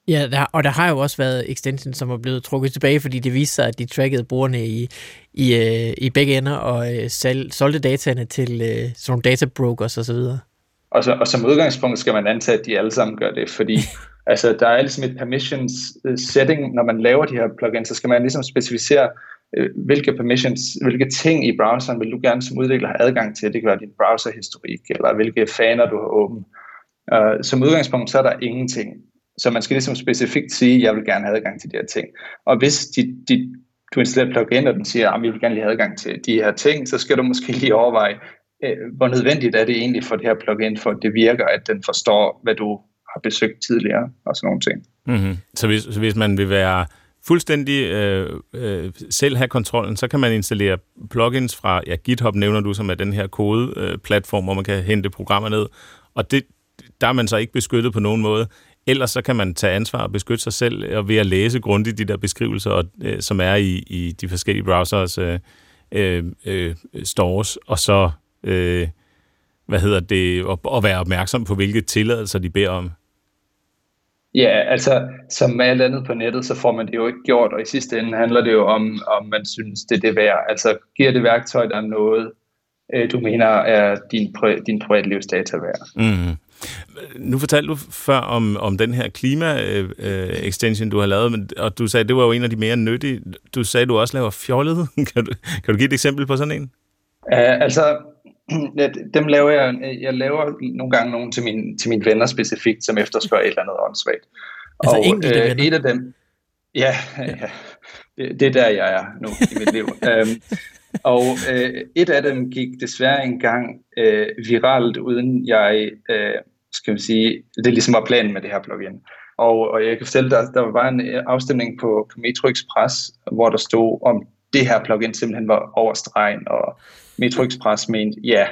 Ja, der, og der har jo også været extensions, som er blevet trukket tilbage, fordi det viste sig, at de trackede brugerne i, i, øh, i begge ender og øh, solgte dataene til øh, sådan nogle databrokers osv. Og, så, og som udgangspunkt skal man antage, at de alle sammen gør det, fordi altså, der er ligesom et permissions øh, setting, når man laver de her plugins, så skal man ligesom specificere, øh, hvilke permissions, hvilke ting i browseren vil du gerne som udvikler have adgang til. Det kan være din browserhistorik, eller hvilke faner du har åbent. Uh, som udgangspunkt, så er der ingenting. Så man skal ligesom specifikt sige, jeg vil gerne have adgang til de her ting. Og hvis de, de, du installerer plugin, og den siger, ah, at vi vil gerne lige have adgang til de her ting, så skal du måske lige overveje, øh, hvor nødvendigt er det egentlig for det her plugin, for at det virker, at den forstår, hvad du har besøgt tidligere, og sådan nogle ting. Mm-hmm. Så, hvis, så hvis man vil være fuldstændig øh, øh, selv have kontrollen, så kan man installere plugins fra, ja, GitHub nævner du, som er den her kodeplatform, øh, hvor man kan hente programmer ned, og det, der er man så ikke beskyttet på nogen måde. Ellers så kan man tage ansvar og beskytte sig selv og ved at læse grundigt de der beskrivelser, og, øh, som er i, i de forskellige browsers øh, øh, øh, stores, og så øh, hvad hedder det, og, og være opmærksom på, hvilke tilladelser de beder om. Ja, altså som med alt andet på nettet, så får man det jo ikke gjort, og i sidste ende handler det jo om, om man synes, det er det værd. Altså giver det værktøj, der er noget, øh, du mener er din, din privatlivsdata værd. Mm. Nu fortalte du før om, om den her klima-extension, du har lavet, men, og du sagde, at det var jo en af de mere nyttige. Du sagde, at du også laver fjollet. kan, du, kan du give et eksempel på sådan en? Uh, altså, dem laver jeg, jeg laver nogle gange nogle til, mine, til mine venner specifikt, som efterspørger et eller andet åndssvagt. Altså og, enkelte øh, venner? Et af dem, ja, ja det, det er der, jeg er nu i mit liv. um, og øh, et af dem gik desværre engang øh, viralt, uden jeg øh, skal vi sige, det ligesom var planen med det her plugin. og, og jeg kan fortælle dig, der var en afstemning på, på Metro Express, hvor der stod, om det her plugin simpelthen var over stregen, og Metro Express mente ja,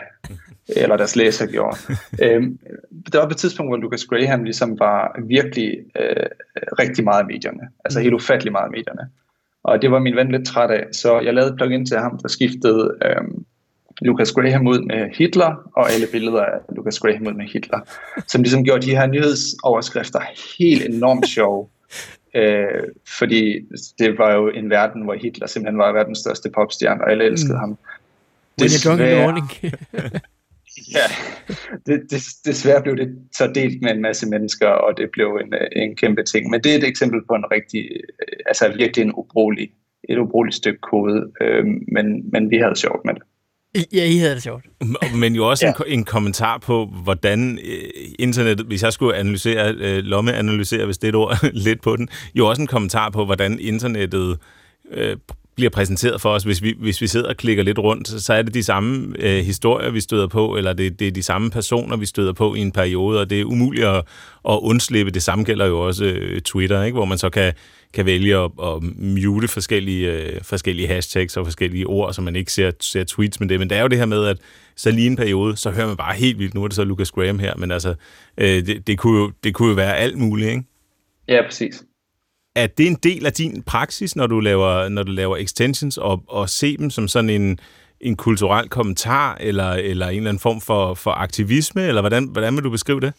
eller deres læser gjorde. øhm, der var på et tidspunkt, hvor Lucas Graham ligesom var virkelig øh, rigtig meget af medierne, altså mm. helt ufattelig meget af medierne. Og det var min ven lidt træt af, så jeg lavede et plugin til ham, der skiftede øhm, Lucas Graham ud med Hitler, og alle billeder af Lucas Graham ud med Hitler, som ligesom gjorde de her nyhedsoverskrifter helt enormt sjove. Øh, fordi det var jo en verden, hvor Hitler simpelthen var verdens største popstjerne, og alle elskede mm. ham. Desværre, ja, det, det, desværre blev det så delt med en masse mennesker, og det blev en, en kæmpe ting. Men det er et eksempel på en rigtig, altså virkelig en ubrugelig, et ubrugeligt stykke kode, øh, men, men vi havde sjovt med det. Ja, I havde det sjovt. Men jo også ja. en, en kommentar på, hvordan øh, internettet, hvis jeg skulle analysere, øh, lommeanalysere, hvis det er et ord, lidt på den, jo også en kommentar på, hvordan internettet øh, bliver præsenteret for os, hvis vi, hvis vi sidder og klikker lidt rundt, så er det de samme øh, historier, vi støder på, eller det, det er de samme personer, vi støder på i en periode, og det er umuligt at, at undslippe. Det samme gælder jo også øh, Twitter, ikke? hvor man så kan, kan vælge at, at mute forskellige, øh, forskellige hashtags og forskellige ord, så man ikke ser, ser tweets med det. Men det er jo det her med, at så lige en periode, så hører man bare helt vildt, nu er det så Lucas Graham her, men altså, øh, det, det, kunne jo, det kunne jo være alt muligt, ikke? Ja, præcis er det en del af din praksis, når du laver, når du laver extensions, og, og se dem som sådan en, en kulturel kommentar, eller, eller en eller anden form for, for aktivisme, eller hvordan, hvordan vil du beskrive det?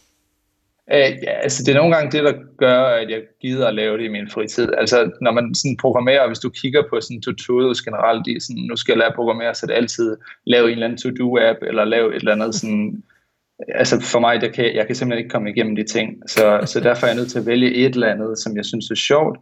Uh, ja, altså det er nogle gange det, der gør, at jeg gider at lave det i min fritid. Altså når man sådan programmerer, hvis du kigger på sådan tutorials generelt, i sådan, nu skal jeg lære at programmere, så det altid lave en eller anden to-do-app, eller lave et eller andet sådan altså for mig, der kan, jeg kan simpelthen ikke komme igennem de ting. Så, så derfor er jeg nødt til at vælge et eller andet, som jeg synes er sjovt.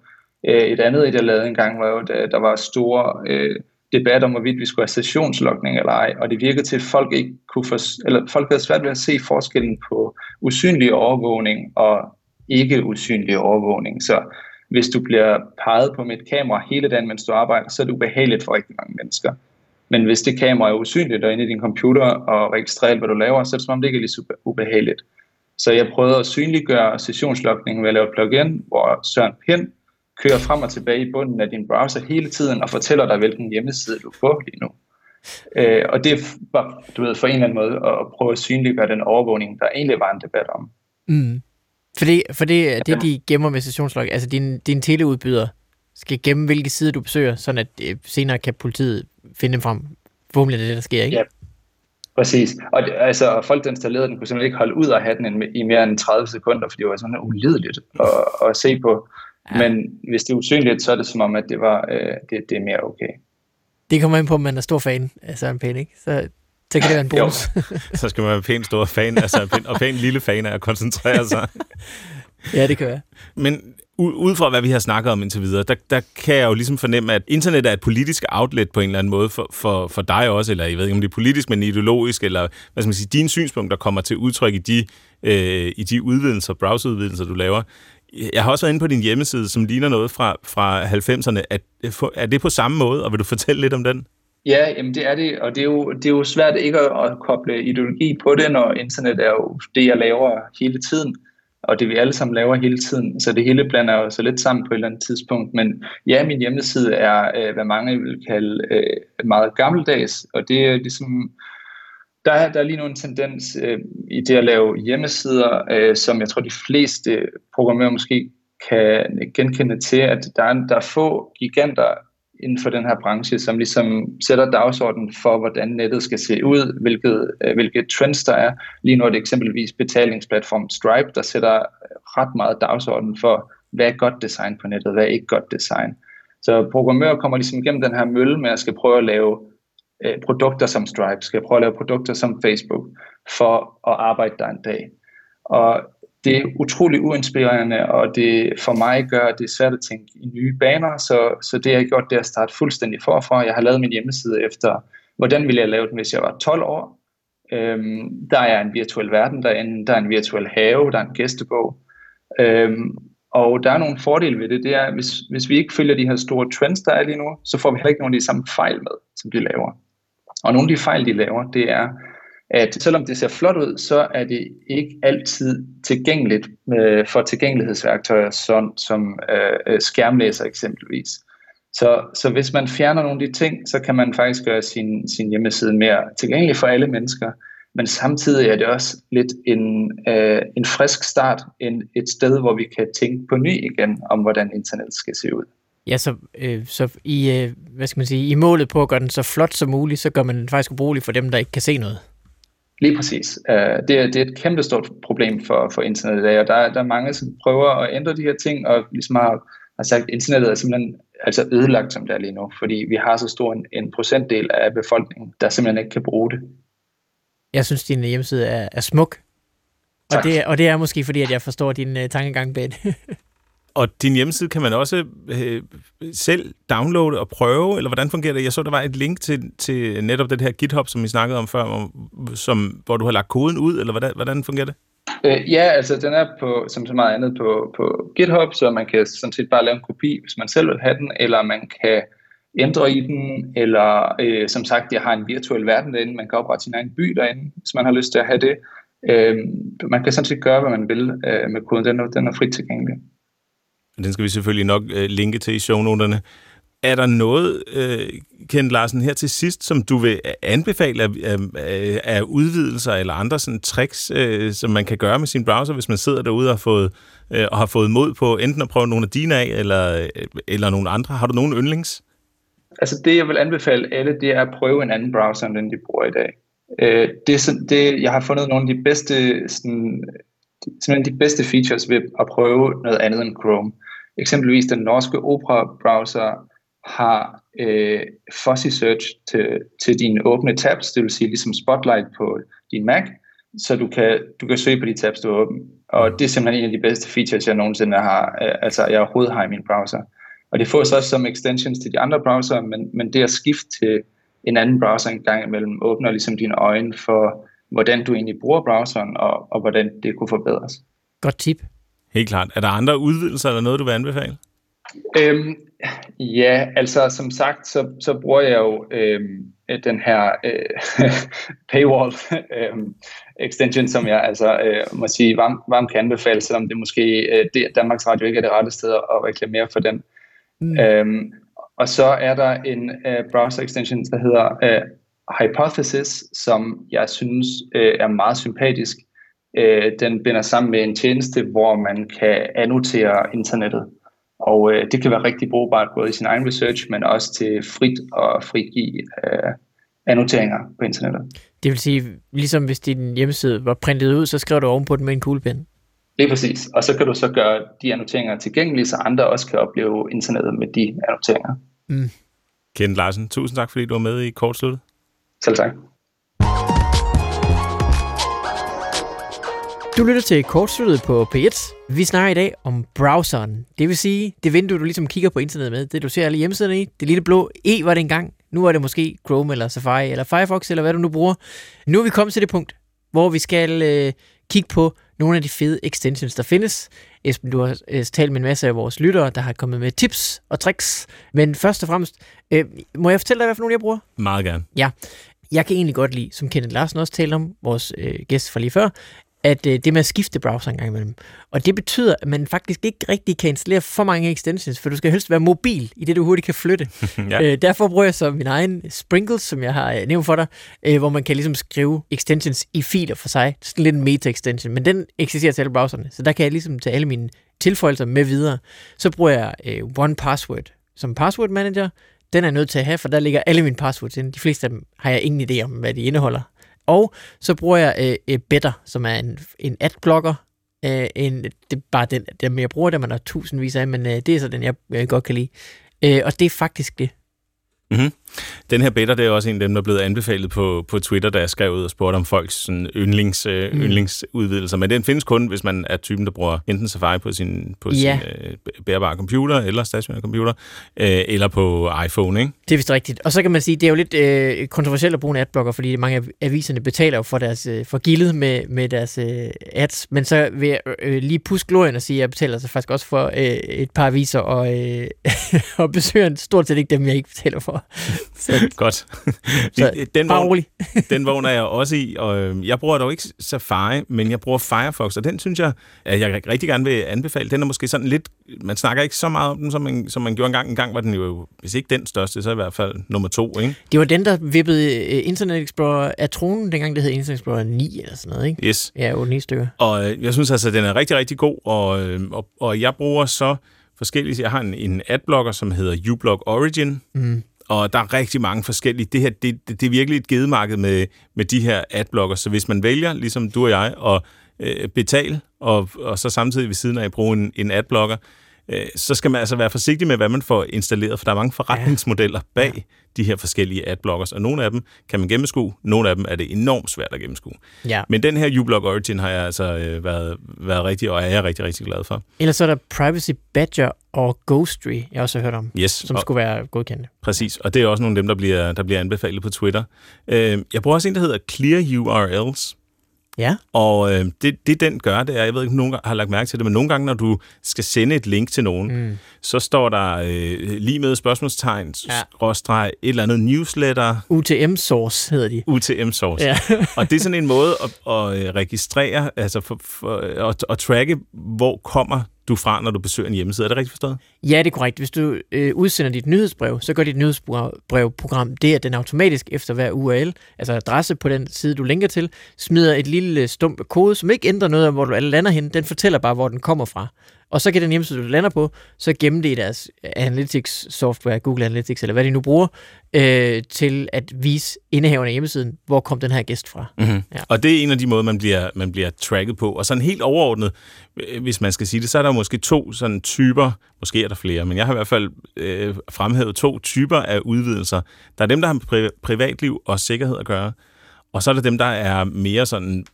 Øh, et andet, jeg lavede engang, var jo, der var store øh, debat om, hvorvidt vi skulle have sessionslogning eller ej, og det virkede til, at folk ikke kunne for, eller folk havde svært ved at se forskellen på usynlig overvågning og ikke usynlig overvågning. Så hvis du bliver peget på med et kamera hele dagen, mens du arbejder, så er det ubehageligt for rigtig mange mennesker. Men hvis det kamera er usynligt og inde i din computer og registrerer hvad du laver, så er det som om det ikke er lige super ubehageligt. Så jeg prøvede at synliggøre sessionslogningen ved at lave et plugin, hvor Søren Pind kører frem og tilbage i bunden af din browser hele tiden og fortæller dig, hvilken hjemmeside du på lige nu. Øh, og det var, du ved, for en eller anden måde at prøve at synliggøre den overvågning, der egentlig var en debat om. Mm. For det, for det, det de gemmer med sessionslog, altså din, din teleudbyder skal gemme, hvilke sider du besøger, sådan at øh, senere kan politiet finde dem frem. Forhåbentlig er det, der sker, ikke? Ja, præcis. Og det, altså, folk, der installerede den, kunne simpelthen ikke holde ud af have den i mere end 30 sekunder, fordi det var sådan ulideligt at, at se på. Ja. Men hvis det er usynligt, så er det som om, at det, var, øh, det, det er mere okay. Det kommer ind på, at man er stor fan af Søren Pind, ikke? Så, så kan det være en bonus. så skal man være pænt stor fan af Søren Pind, og pænt lille fan af at koncentrere sig. ja, det kan være. Men ud fra hvad vi har snakket om indtil videre, der, der kan jeg jo ligesom fornemme, at internet er et politisk outlet på en eller anden måde for, for, for dig også, eller jeg ved ikke om det er politisk, men ideologisk, eller hvad skal man sige, dine synspunkter kommer til udtryk i de, øh, i de udvidelser, browserudvidelser, du laver. Jeg har også været inde på din hjemmeside, som ligner noget fra, fra 90'erne. Er, øh, er det på samme måde, og vil du fortælle lidt om den? Ja, jamen det er det, og det er, jo, det er jo svært ikke at koble ideologi på det, når internet er jo det, jeg laver hele tiden og det vi alle sammen laver hele tiden. Så det hele blander jo så lidt sammen på et eller andet tidspunkt. Men ja, min hjemmeside er, øh, hvad mange vil kalde øh, meget gammeldags, og det er ligesom, der er, der er lige nu en tendens øh, i det at lave hjemmesider, øh, som jeg tror de fleste programmerer måske kan genkende til, at der er, der er få giganter inden for den her branche, som ligesom sætter dagsordenen for, hvordan nettet skal se ud, hvilket, øh, hvilke trends der er. Lige nu er det eksempelvis betalingsplatform Stripe, der sætter ret meget dagsordenen for, hvad er godt design på nettet, hvad er ikke godt design. Så programmører kommer ligesom igennem den her mølle med at skal prøve at lave øh, produkter som Stripe, skal prøve at lave produkter som Facebook, for at arbejde der en dag. Og det er utrolig uinspirerende, og det for mig gør, at det er svært at tænke i nye baner, så, så det jeg har gjort, det er at starte fuldstændig forfra. Jeg har lavet min hjemmeside efter, hvordan ville jeg lave den, hvis jeg var 12 år. Øhm, der er en virtuel verden derinde, der er en virtuel have, der er en gæstebog. Øhm, og der er nogle fordele ved det, det er, hvis, hvis vi ikke følger de her store trends, der er lige nu, så får vi heller ikke nogen af de samme fejl med, som de laver. Og nogle af de fejl, de laver, det er, at selvom det ser flot ud, så er det ikke altid tilgængeligt øh, for tilgængelighedsværktøjer som, som øh, skærmlæser eksempelvis. Så, så hvis man fjerner nogle af de ting, så kan man faktisk gøre sin, sin hjemmeside mere tilgængelig for alle mennesker. Men samtidig er det også lidt en, øh, en frisk start, en, et sted, hvor vi kan tænke på ny igen om, hvordan internet skal se ud. Ja, så, øh, så i, øh, hvad skal man sige, i målet på at gøre den så flot som muligt, så gør man den faktisk ubrugelig for dem, der ikke kan se noget. Lige præcis. Uh, det, er, det er et kæmpestort problem for, for internet i dag, og der, der er mange, som prøver at ændre de her ting, og ligesom har, har sagt, at internettet er simpelthen altså ødelagt, som det er lige nu, fordi vi har så stor en, en procentdel af befolkningen, der simpelthen ikke kan bruge det. Jeg synes, din hjemmeside er, er smuk, og det, og det er måske fordi, at jeg forstår din uh, tankegang det. Og din hjemmeside kan man også øh, selv downloade og prøve, eller hvordan fungerer det? Jeg så, der var et link til, til netop det her GitHub, som vi snakkede om før, om, som, hvor du har lagt koden ud, eller hvordan, hvordan fungerer det? Øh, ja, altså den er på, som så meget andet på, på GitHub, så man kan sådan set bare lave en kopi, hvis man selv vil have den, eller man kan ændre i den, eller øh, som sagt, jeg har en virtuel verden derinde, man kan oprette sin egen by derinde, hvis man har lyst til at have det. Øh, man kan sådan set gøre, hvad man vil øh, med koden, den er, den er frit tilgængelig. Den skal vi selvfølgelig nok øh, linke til i shownoterne. Er der noget, øh, Kent Larsen, her til sidst, som du vil øh, anbefale af, af, øh, øh, af udvidelser eller andre sådan tricks, øh, som man kan gøre med sin browser, hvis man sidder derude og har fået, øh, og har fået mod på enten at prøve nogle af dine af, eller, øh, eller nogle andre? Har du nogen yndlings? Altså det, jeg vil anbefale alle, det er at prøve en anden browser, end den de bruger i dag. Øh, det, det, jeg har fundet nogle af de bedste, sådan, simpelthen de bedste features ved at prøve noget andet end Chrome. Eksempelvis den norske Opera-browser har øh, fuzzy search til, til dine åbne tabs, det vil sige ligesom Spotlight på din Mac, så du kan, du kan søge på de tabs, du åbner. Og det er simpelthen en af de bedste features, jeg nogensinde har, øh, altså jeg overhovedet har i min browser. Og det får så også som extensions til de andre browser, men, men det at skifte til en anden browser en gang imellem åbner ligesom dine øjne for, hvordan du egentlig bruger browseren, og, og hvordan det kunne forbedres. Godt tip. Helt klart. Er der andre udvidelser eller noget, du vil anbefale? Øhm, ja, altså som sagt, så, så bruger jeg jo øhm, den her øh, paywall øhm, extension, som jeg altså øh, må sige varmt varm kan anbefale, selvom det måske øh, det, Danmarks Radio ikke er det rette sted at reklamere for den. Mm. Øhm, og så er der en øh, browser extension, der hedder øh, Hypothesis, som jeg synes øh, er meget sympatisk. Øh, den binder sammen med en tjeneste, hvor man kan annotere internettet. Og øh, det kan være rigtig brugbart både i sin egen research, men også til frit og frigive øh, annoteringer på internettet. Det vil sige, ligesom hvis din hjemmeside var printet ud, så skriver du ovenpå den med en kuglepen? Lige præcis. Og så kan du så gøre de annoteringer tilgængelige, så andre også kan opleve internettet med de annoteringer. Mm. Kent Larsen, tusind tak, fordi du var med i Kortsluttet. Selv tak. Du lytter til Kortsluttet på P1. Vi snakker i dag om browseren. Det vil sige, det vindue, du ligesom kigger på internet med, det du ser alle hjemmesiderne i, det lille blå E var det engang. Nu er det måske Chrome eller Safari eller Firefox eller hvad du nu bruger. Nu er vi kommet til det punkt, hvor vi skal øh, kigge på nogle af de fede extensions, der findes. Esben, du har øh, talt med en masse af vores lyttere, der har kommet med tips og tricks. Men først og fremmest, øh, må jeg fortælle dig, hvad for nogle jeg bruger? Meget gerne. Ja. Jeg kan egentlig godt lide, som Kenneth Larsen også talte om, vores øh, gæst fra lige før, at øh, det med at skifte browser en gang imellem. Og det betyder, at man faktisk ikke rigtig kan installere for mange extensions, for du skal helst være mobil i det, du hurtigt kan flytte. ja. øh, derfor bruger jeg så min egen Sprinkles, som jeg har øh, nævnt for dig, øh, hvor man kan ligesom skrive extensions i filer for sig. Sådan lidt en meta-extension, men den eksisterer til alle browserne, så der kan jeg ligesom tage alle mine tilføjelser med videre. Så bruger jeg øh, One Password som password manager. Den er jeg nødt til at have, for der ligger alle mine passwords inde. De fleste af dem har jeg ingen idé om, hvad de indeholder. Og så bruger jeg øh, øh, Better, som er en, en adblocker. Øh, en, det er bare den, dem jeg bruger, der man har tusindvis af, men øh, det er så den, jeg, jeg godt kan lide. Øh, og det er faktisk det. Mm-hmm. Den her beta, det er også en af dem, der er blevet anbefalet på, på Twitter, da jeg skrev ud og spurgte om folks sådan, yndlings, øh, mm. yndlingsudvidelser. Men den findes kun, hvis man er typen, der bruger enten Safari på sin, på ja. sin øh, bærbare computer, eller stationære computer, øh, eller på iPhone, ikke? Det er vist rigtigt. Og så kan man sige, det er jo lidt øh, kontroversielt at bruge en adblocker, fordi mange af aviserne betaler jo for, deres, øh, for gildet med, med deres øh, ads. Men så vil jeg øh, lige puske glorien og sige, at jeg betaler så faktisk også for øh, et par aviser, og, øh, og besøger stort set ikke dem, jeg ikke betaler for. Godt. Så den, vogn, rolig. den vogn er jeg også i, og øh, jeg bruger dog ikke Safari, men jeg bruger Firefox, og den synes jeg, at jeg rigtig gerne vil anbefale. Den er måske sådan lidt, man snakker ikke så meget om den, som man, som man gjorde engang. En gang var den jo, hvis ikke den største, så i hvert fald nummer to, ikke? Det var den, der vippede øh, Internet Explorer af tronen, dengang det hed Internet Explorer 9 eller sådan noget, ikke? Yes. Ja, 8-9 stykker. Og øh, jeg synes altså, at den er rigtig, rigtig god, og, øh, og, og jeg bruger så forskellige... Jeg har en, en adblocker, som hedder uBlock Origin, Mm og der er rigtig mange forskellige. Det her, det, det, det er virkelig et gedemarked med, med de her adblocker, så hvis man vælger, ligesom du og jeg, at øh, betale, og, og så samtidig ved siden af at bruge en, en adblocker, øh, så skal man altså være forsigtig med, hvad man får installeret, for der er mange forretningsmodeller bag ja. de her forskellige adblockers, og nogle af dem kan man gennemskue, nogle af dem er det enormt svært at gennemskue. Ja. Men den her uBlock Origin har jeg altså øh, været, været rigtig, og er jeg rigtig, rigtig glad for. Ellers så er der Privacy Badger og Ghostry, jeg også har hørt om, Yes, som og, skulle være godkendte. præcis. Og det er også nogle af dem, der bliver, der bliver anbefalet på Twitter. Øh, jeg bruger også en, der hedder Clear URLs. Ja. Og øh, det, det den gør, det er, jeg ved ikke, om nogen har lagt mærke til det, men nogle gange, når du skal sende et link til nogen, Mm. så står der øh, lige med spørgsmålstegn, Ja. et eller andet newsletter, UTM-source hedder de. UTM-source. Ja. og det er sådan en måde at, at øh, registrere, altså for, for, at, at tracke, hvor kommer du fra, når du besøger en hjemmeside. Er det rigtigt forstået? Ja, det er korrekt. Hvis du øh, udsender dit nyhedsbrev, så gør dit nyhedsbrevprogram det, at den automatisk efter hver URL, altså adresse på den side, du linker til, smider et lille stump kode, som ikke ændrer noget om, hvor du lander hen. Den fortæller bare, hvor den kommer fra. Og så kan den hjemmeside, du lander på, så gemme det i deres analytics software, Google Analytics, eller hvad de nu bruger, øh, til at vise indehaveren af hjemmesiden, hvor kom den her gæst fra. Mm-hmm. Ja. Og det er en af de måder, man bliver, man bliver tracket på. Og sådan helt overordnet, øh, hvis man skal sige det, så er der måske to sådan typer, måske er der flere, men jeg har i hvert fald øh, fremhævet to typer af udvidelser. Der er dem, der har med pri- privatliv og sikkerhed at gøre, og så er der dem, der er mere sådan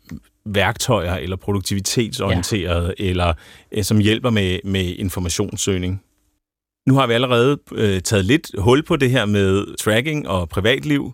værktøjer eller produktivitetsorienterede, ja. eller øh, som hjælper med, med informationssøgning. Nu har vi allerede øh, taget lidt hul på det her med tracking og privatliv,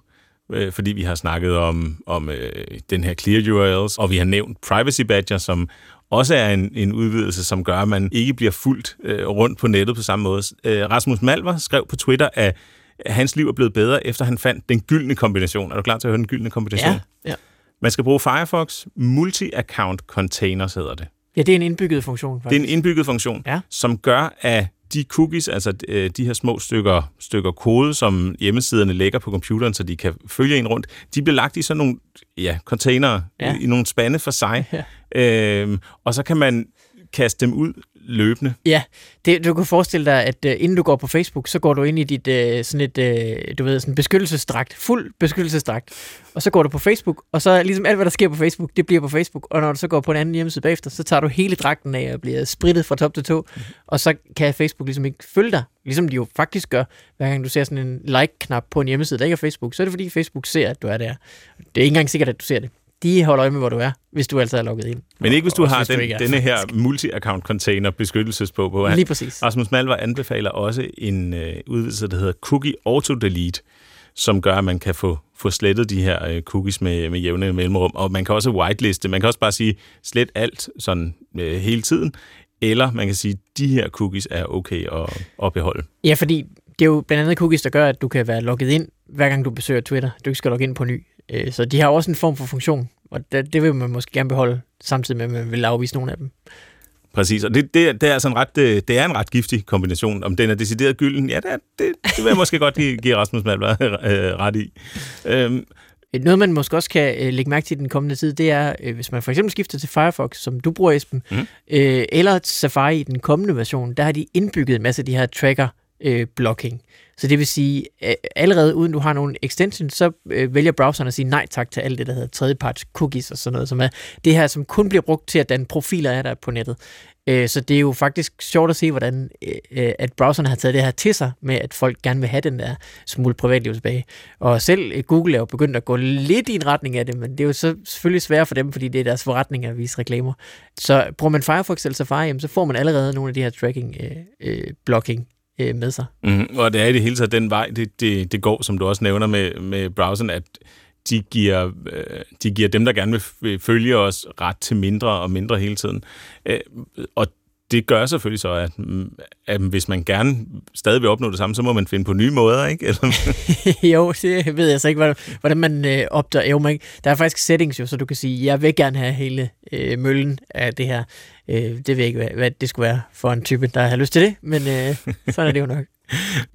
øh, fordi vi har snakket om, om øh, den her clear URLs, og vi har nævnt privacy badger, som også er en, en udvidelse, som gør, at man ikke bliver fuldt øh, rundt på nettet på samme måde. Øh, Rasmus Malver skrev på Twitter, at hans liv er blevet bedre, efter han fandt den gyldne kombination. Er du klar til at høre den gyldne kombination? Ja, ja. Man skal bruge Firefox Multi-Account Containers, hedder det. Ja, det er en indbygget funktion, Det er faktisk. en indbygget funktion, Ja. som gør, at de cookies, altså øh, de her små stykker, stykker kode, som hjemmesiderne lægger på computeren, så de kan følge en rundt, de bliver lagt i sådan nogle ja, containere, Ja. i nogle spande for sig. Ja. Øhm, og så kan man kaste dem ud løbende. Ja, det, du kan forestille dig, at uh, inden du går på Facebook, så går du ind i dit uh, sådan et, uh, du ved, sådan beskyttelsesdragt, fuld beskyttelsesdragt, og så går du på Facebook, og så ligesom alt, hvad der sker på Facebook, det bliver på Facebook, og når du så går på en anden hjemmeside bagefter, så tager du hele dragten af og bliver spritet fra top til to, Mhm. og så kan Facebook ligesom ikke følge dig, ligesom de jo faktisk gør, hver gang du ser sådan en like-knap på en hjemmeside, der ikke er Facebook, så er det fordi Facebook ser, at du er der. Det er ikke engang sikkert, at du ser det. De holder øje med, hvor du er, hvis du altså er logget ind. Men ikke hvis du Også har hvis du den, ikke er, denne her faktisk. multi-account container beskyttelsesbog på. Lige præcis. Rasmus Malvar anbefaler også en øh, udvidelse, der hedder Cookie Auto Delete, som gør, at man kan få, få slettet de her øh, cookies med, med jævne mellemrum. Og man kan også whiteliste. Man kan også bare sige, slet alt sådan øh, hele tiden. Eller man kan sige, de her cookies er okay at, at beholde. Ja, fordi det er jo blandt andet cookies, der gør, at du kan være logget ind, hver gang du besøger Twitter. Du ikke skal logge ind på ny. Øh, Så de har også en form for funktion, og det, det vil man måske gerne beholde, samtidig med, at man vil afvise nogle af dem. Præcis, og det, det, det er altså en ret, øh, det er en ret giftig kombination. Om den er decideret gylden, ja, det, er, det, det vil jeg måske godt give, give Rasmus Malvar øh, ret i. Øhm, Øh, Noget, man måske også kan øh, lægge mærke til i den kommende tid, det er, øh, hvis man for eksempel skifter til Firefox, som du bruger, Esben, øh, eller Safari i den kommende version, der har de indbygget en masse af de her tracker øh, blocking. Så det vil sige, øh, allerede uden du har nogen extension, så øh, vælger browseren at sige nej tak til alt det, der hedder tredjeparts cookies og sådan noget, som er det her, som kun bliver brugt til at danne profiler af dig på nettet. Øh, så det er jo faktisk sjovt at se, hvordan øh, øh at browserne har taget det her til sig, med at folk gerne vil have den der smule privatliv tilbage. Og selv øh, Google er jo begyndt at gå lidt i en retning af det, men det er jo så selvfølgelig svært for dem, fordi det er deres forretning at vise reklamer. Så bruger man Firefox eller Safari, jamen, så får man allerede nogle af de her tracking øh, øh, blocking øh, med sig. Mm, og det er i det hele taget den vej, det, det, det går, som du også nævner med, med browseren, at de giver, øh, de giver dem, der gerne vil, følge os, ret til mindre og mindre hele tiden. Øh, og det gør selvfølgelig så, at, at hvis man gerne stadig vil opnå det samme, så må man finde på nye måder, ikke? Eller? jo, det ved jeg så ikke, hvordan, hvordan man øh, opdager. Jo, man, der er faktisk settings jo, så du kan sige, jeg vil gerne have hele øh, møllen af det her. Øh, det ved jeg ikke, hvad, hvad det skulle være for en type, der har lyst til det, men øh, sådan er det jo nok.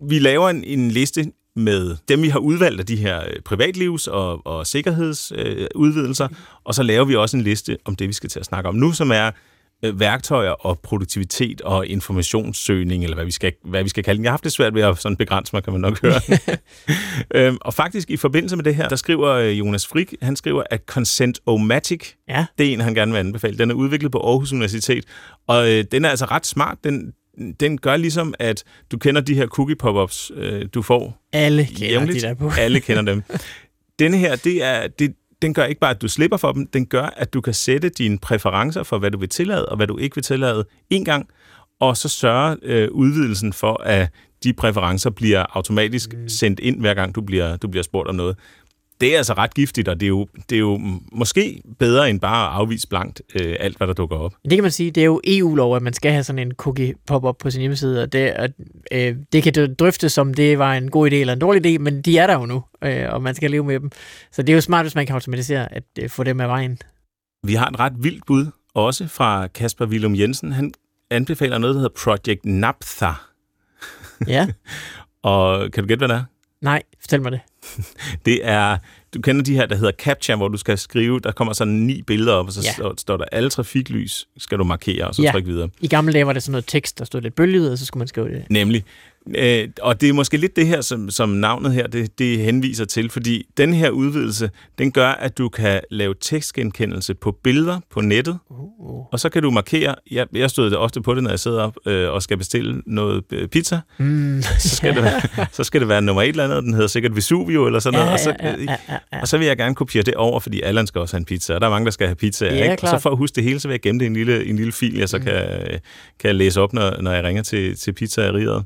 Vi laver en, en liste med dem, vi har udvalgt af de her øh, privatlivs- og, og sikkerhedsudvidelser, øh, og så laver vi også en liste om det, vi skal til at snakke om nu, som er værktøjer og produktivitet og informationssøgning, eller hvad vi skal, hvad vi skal kalde det. Jeg har haft det svært ved at sådan begrænse mig, kan man nok høre. øhm, og faktisk i forbindelse med det her, der skriver øh, Jonas Frik, han skriver, at Consent-O-Matic, ja. det er en, han gerne vil anbefale. Den er udviklet på Aarhus Universitet, og øh, den er altså ret smart. Den, den gør ligesom, at du kender de her cookie pop-ups, øh, du får. Alle kender jævnligt. de der på. Alle kender dem. Denne her, det er, det, den gør ikke bare, at du slipper for dem, den gør, at du kan sætte dine præferencer for, hvad du vil tillade og hvad du ikke vil tillade en gang, og så sørger øh, udvidelsen for, at de præferencer bliver automatisk mm. sendt ind, hver gang du bliver, du bliver spurgt om noget det er altså ret giftigt, og det er jo, det er jo måske bedre end bare at afvise blankt øh, alt, hvad der dukker op. Det kan man sige, det er jo EU-lov, at man skal have sådan en cookie pop-up på sin hjemmeside, og det, og, øh, det kan drøftes, som det var en god idé eller en dårlig idé, men de er der jo nu, øh, og man skal leve med dem. Så det er jo smart, hvis man kan automatisere at øh, få dem af vejen. Vi har et ret vildt bud, også fra Kasper Willum Jensen. Han anbefaler noget, der hedder Project Naptha. Ja. og kan du gætte, hvad det er? Nej, fortæl mig det. det er, du kender de her, der hedder CAPTCHA, hvor du skal skrive, der kommer sådan ni billeder op, og så ja. står der alle trafiklys, skal du markere, og så ja. trykke videre. I gamle dage var det sådan noget tekst, der stod lidt bølget, og så skulle man skrive det. Nemlig. Øh, og det er måske lidt det her, som, som navnet her, det, det henviser til, fordi den her udvidelse, den gør, at du kan lave tekstgenkendelse på billeder på nettet, uh. og så kan du markere, jeg, jeg stod det ofte på det, når jeg sidder op øh, og skal bestille noget øh, pizza, mm. så, skal det være, så skal det være nummer et eller andet, den hedder sikkert Vesuvio eller sådan noget, ja, og, så, ja, ja, ja, ja. og så vil jeg gerne kopiere det over, fordi Allan skal også have en pizza, og der er mange, der skal have pizza, ja, ikke? og så for at huske det hele, så vil jeg gemme det i en lille, en lille fil, jeg så mm. kan, kan læse op, når, når jeg ringer til, til pizzeriet.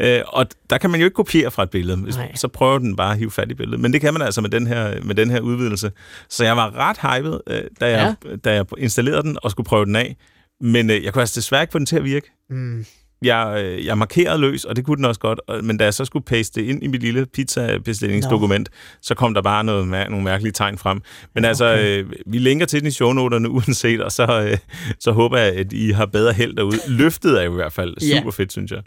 Øh, og der kan man jo ikke kopiere fra et billede. Hvis, så prøver den bare at hive fat i billedet. Men det kan man altså med den her, med den her udvidelse. Så jeg var ret hyped, øh, da, jeg, ja. da jeg installerede den og skulle prøve den af. Men øh, jeg kunne altså desværre ikke få den til at virke. Mm jeg, øh, jeg markerede løs, og det kunne den også godt, men da jeg så skulle paste det ind i mit lille pizza-bestillingsdokument, no. så kom der bare noget, nogle mærkelige tegn frem. Men altså, okay. altså, øh, vi linker til den i shownoterne uanset, og så, øh, så håber jeg, at I har bedre held derude. Løftet er jo i hvert fald super yeah. fedt, synes jeg.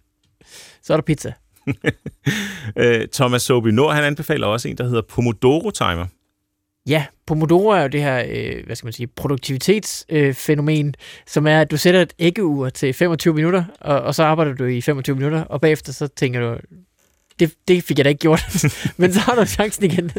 Så er der pizza. øh, Thomas Sobi Nord, han anbefaler også en, der hedder Pomodoro Timer. Ja, Pomodoro er jo det her, øh, hvad skal man sige, produktivitetsfænomen, øh, som er, at du sætter et æggeur til 25 minutter, og, og så arbejder du i 25 minutter, og bagefter så tænker du, det, det fik jeg da ikke gjort. Men så har du chancen igen.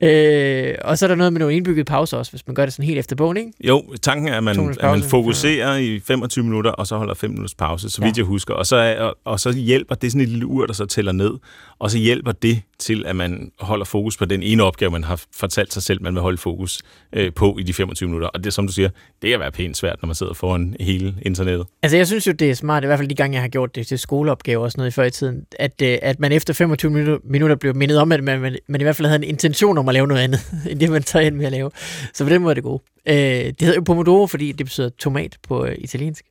Øh, og så er der noget med nogle indbyggede pauser også, hvis man gør det sådan helt efter bogen, ikke? Jo, tanken er, at man, at man fokuserer i 25 minutter, og så holder 5 minutters pause, så vidt ja. jeg husker. Og så, er, og, og så hjælper det sådan et lille ur, der så tæller ned, og så hjælper det til, at man holder fokus på den ene opgave, man har fortalt sig selv, man vil holde fokus øh, på i de 25 minutter. Og det, som du siger, det kan være pænt svært, når man sidder foran hele internettet. Altså, jeg synes jo, det er smart, i hvert fald de gange, jeg har gjort det til skoleopgaver og sådan noget i før i tiden, at, øh, at man efter 25 minutter, minutter blev mindet om, at man, man, man i hvert fald havde en intention om at lave noget andet, end det, man tager ind med at lave. Så på den måde er det gode. Øh, det hedder jo Pomodoro, fordi det betyder tomat på øh, italiensk.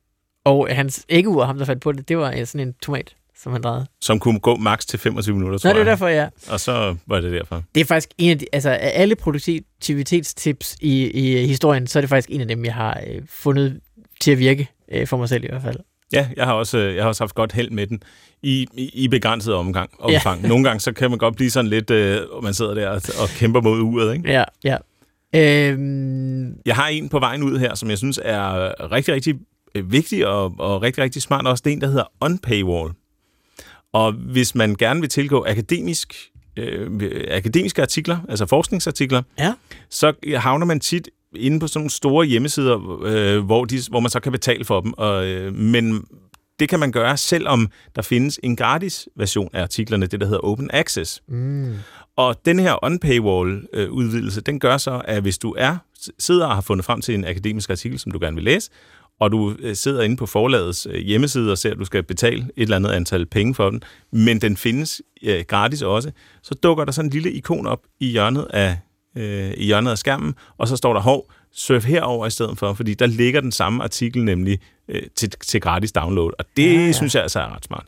Og hans æggeur, ham der faldt på det, det var sådan en tomat som han drejede. Som kunne gå maks til 25 minutter, tror Nej, det er derfor, ja. Og så var det derfor. Det er faktisk en af de, altså af alle produktivitetstips i, i historien, så er det faktisk en af dem, jeg har øh, fundet til at virke øh, for mig selv i hvert fald. Ja, jeg har også, øh, jeg har også haft godt held med den i, i, i begrænset omgang, omfang. Ja. Nogle gange så kan man godt blive sådan lidt, øh, man sidder der og, og kæmper mod uret, ikke? Ja, ja. Øhm... Jeg har en på vejen ud her, som jeg synes er rigtig, rigtig øh, vigtig og, og rigtig, rigtig smart. Også det er en, der hedder On Paywall. Og hvis man gerne vil tilgå akademisk, øh, akademiske artikler, altså forskningsartikler, ja. så havner man tit inde på sådan nogle store hjemmesider, øh, hvor, de, hvor man så kan betale for dem. Og, øh, men det kan man gøre, selvom der findes en gratis version af artiklerne, det der hedder Open Access. Mm. Og den her on-paywall-udvidelse, den gør så, at hvis du er sidder og har fundet frem til en akademisk artikel, som du gerne vil læse, og du øh, sidder inde på forlagets øh, hjemmeside og ser, at du skal betale et eller andet antal penge for den, men den findes øh, gratis også, så dukker der sådan en lille ikon op i hjørnet af, øh, i hjørnet af skærmen, og så står der, hov, surf herover i stedet for, fordi der ligger den samme artikel nemlig øh, til, til gratis download. Og det ja, ja. synes jeg altså er ret smart.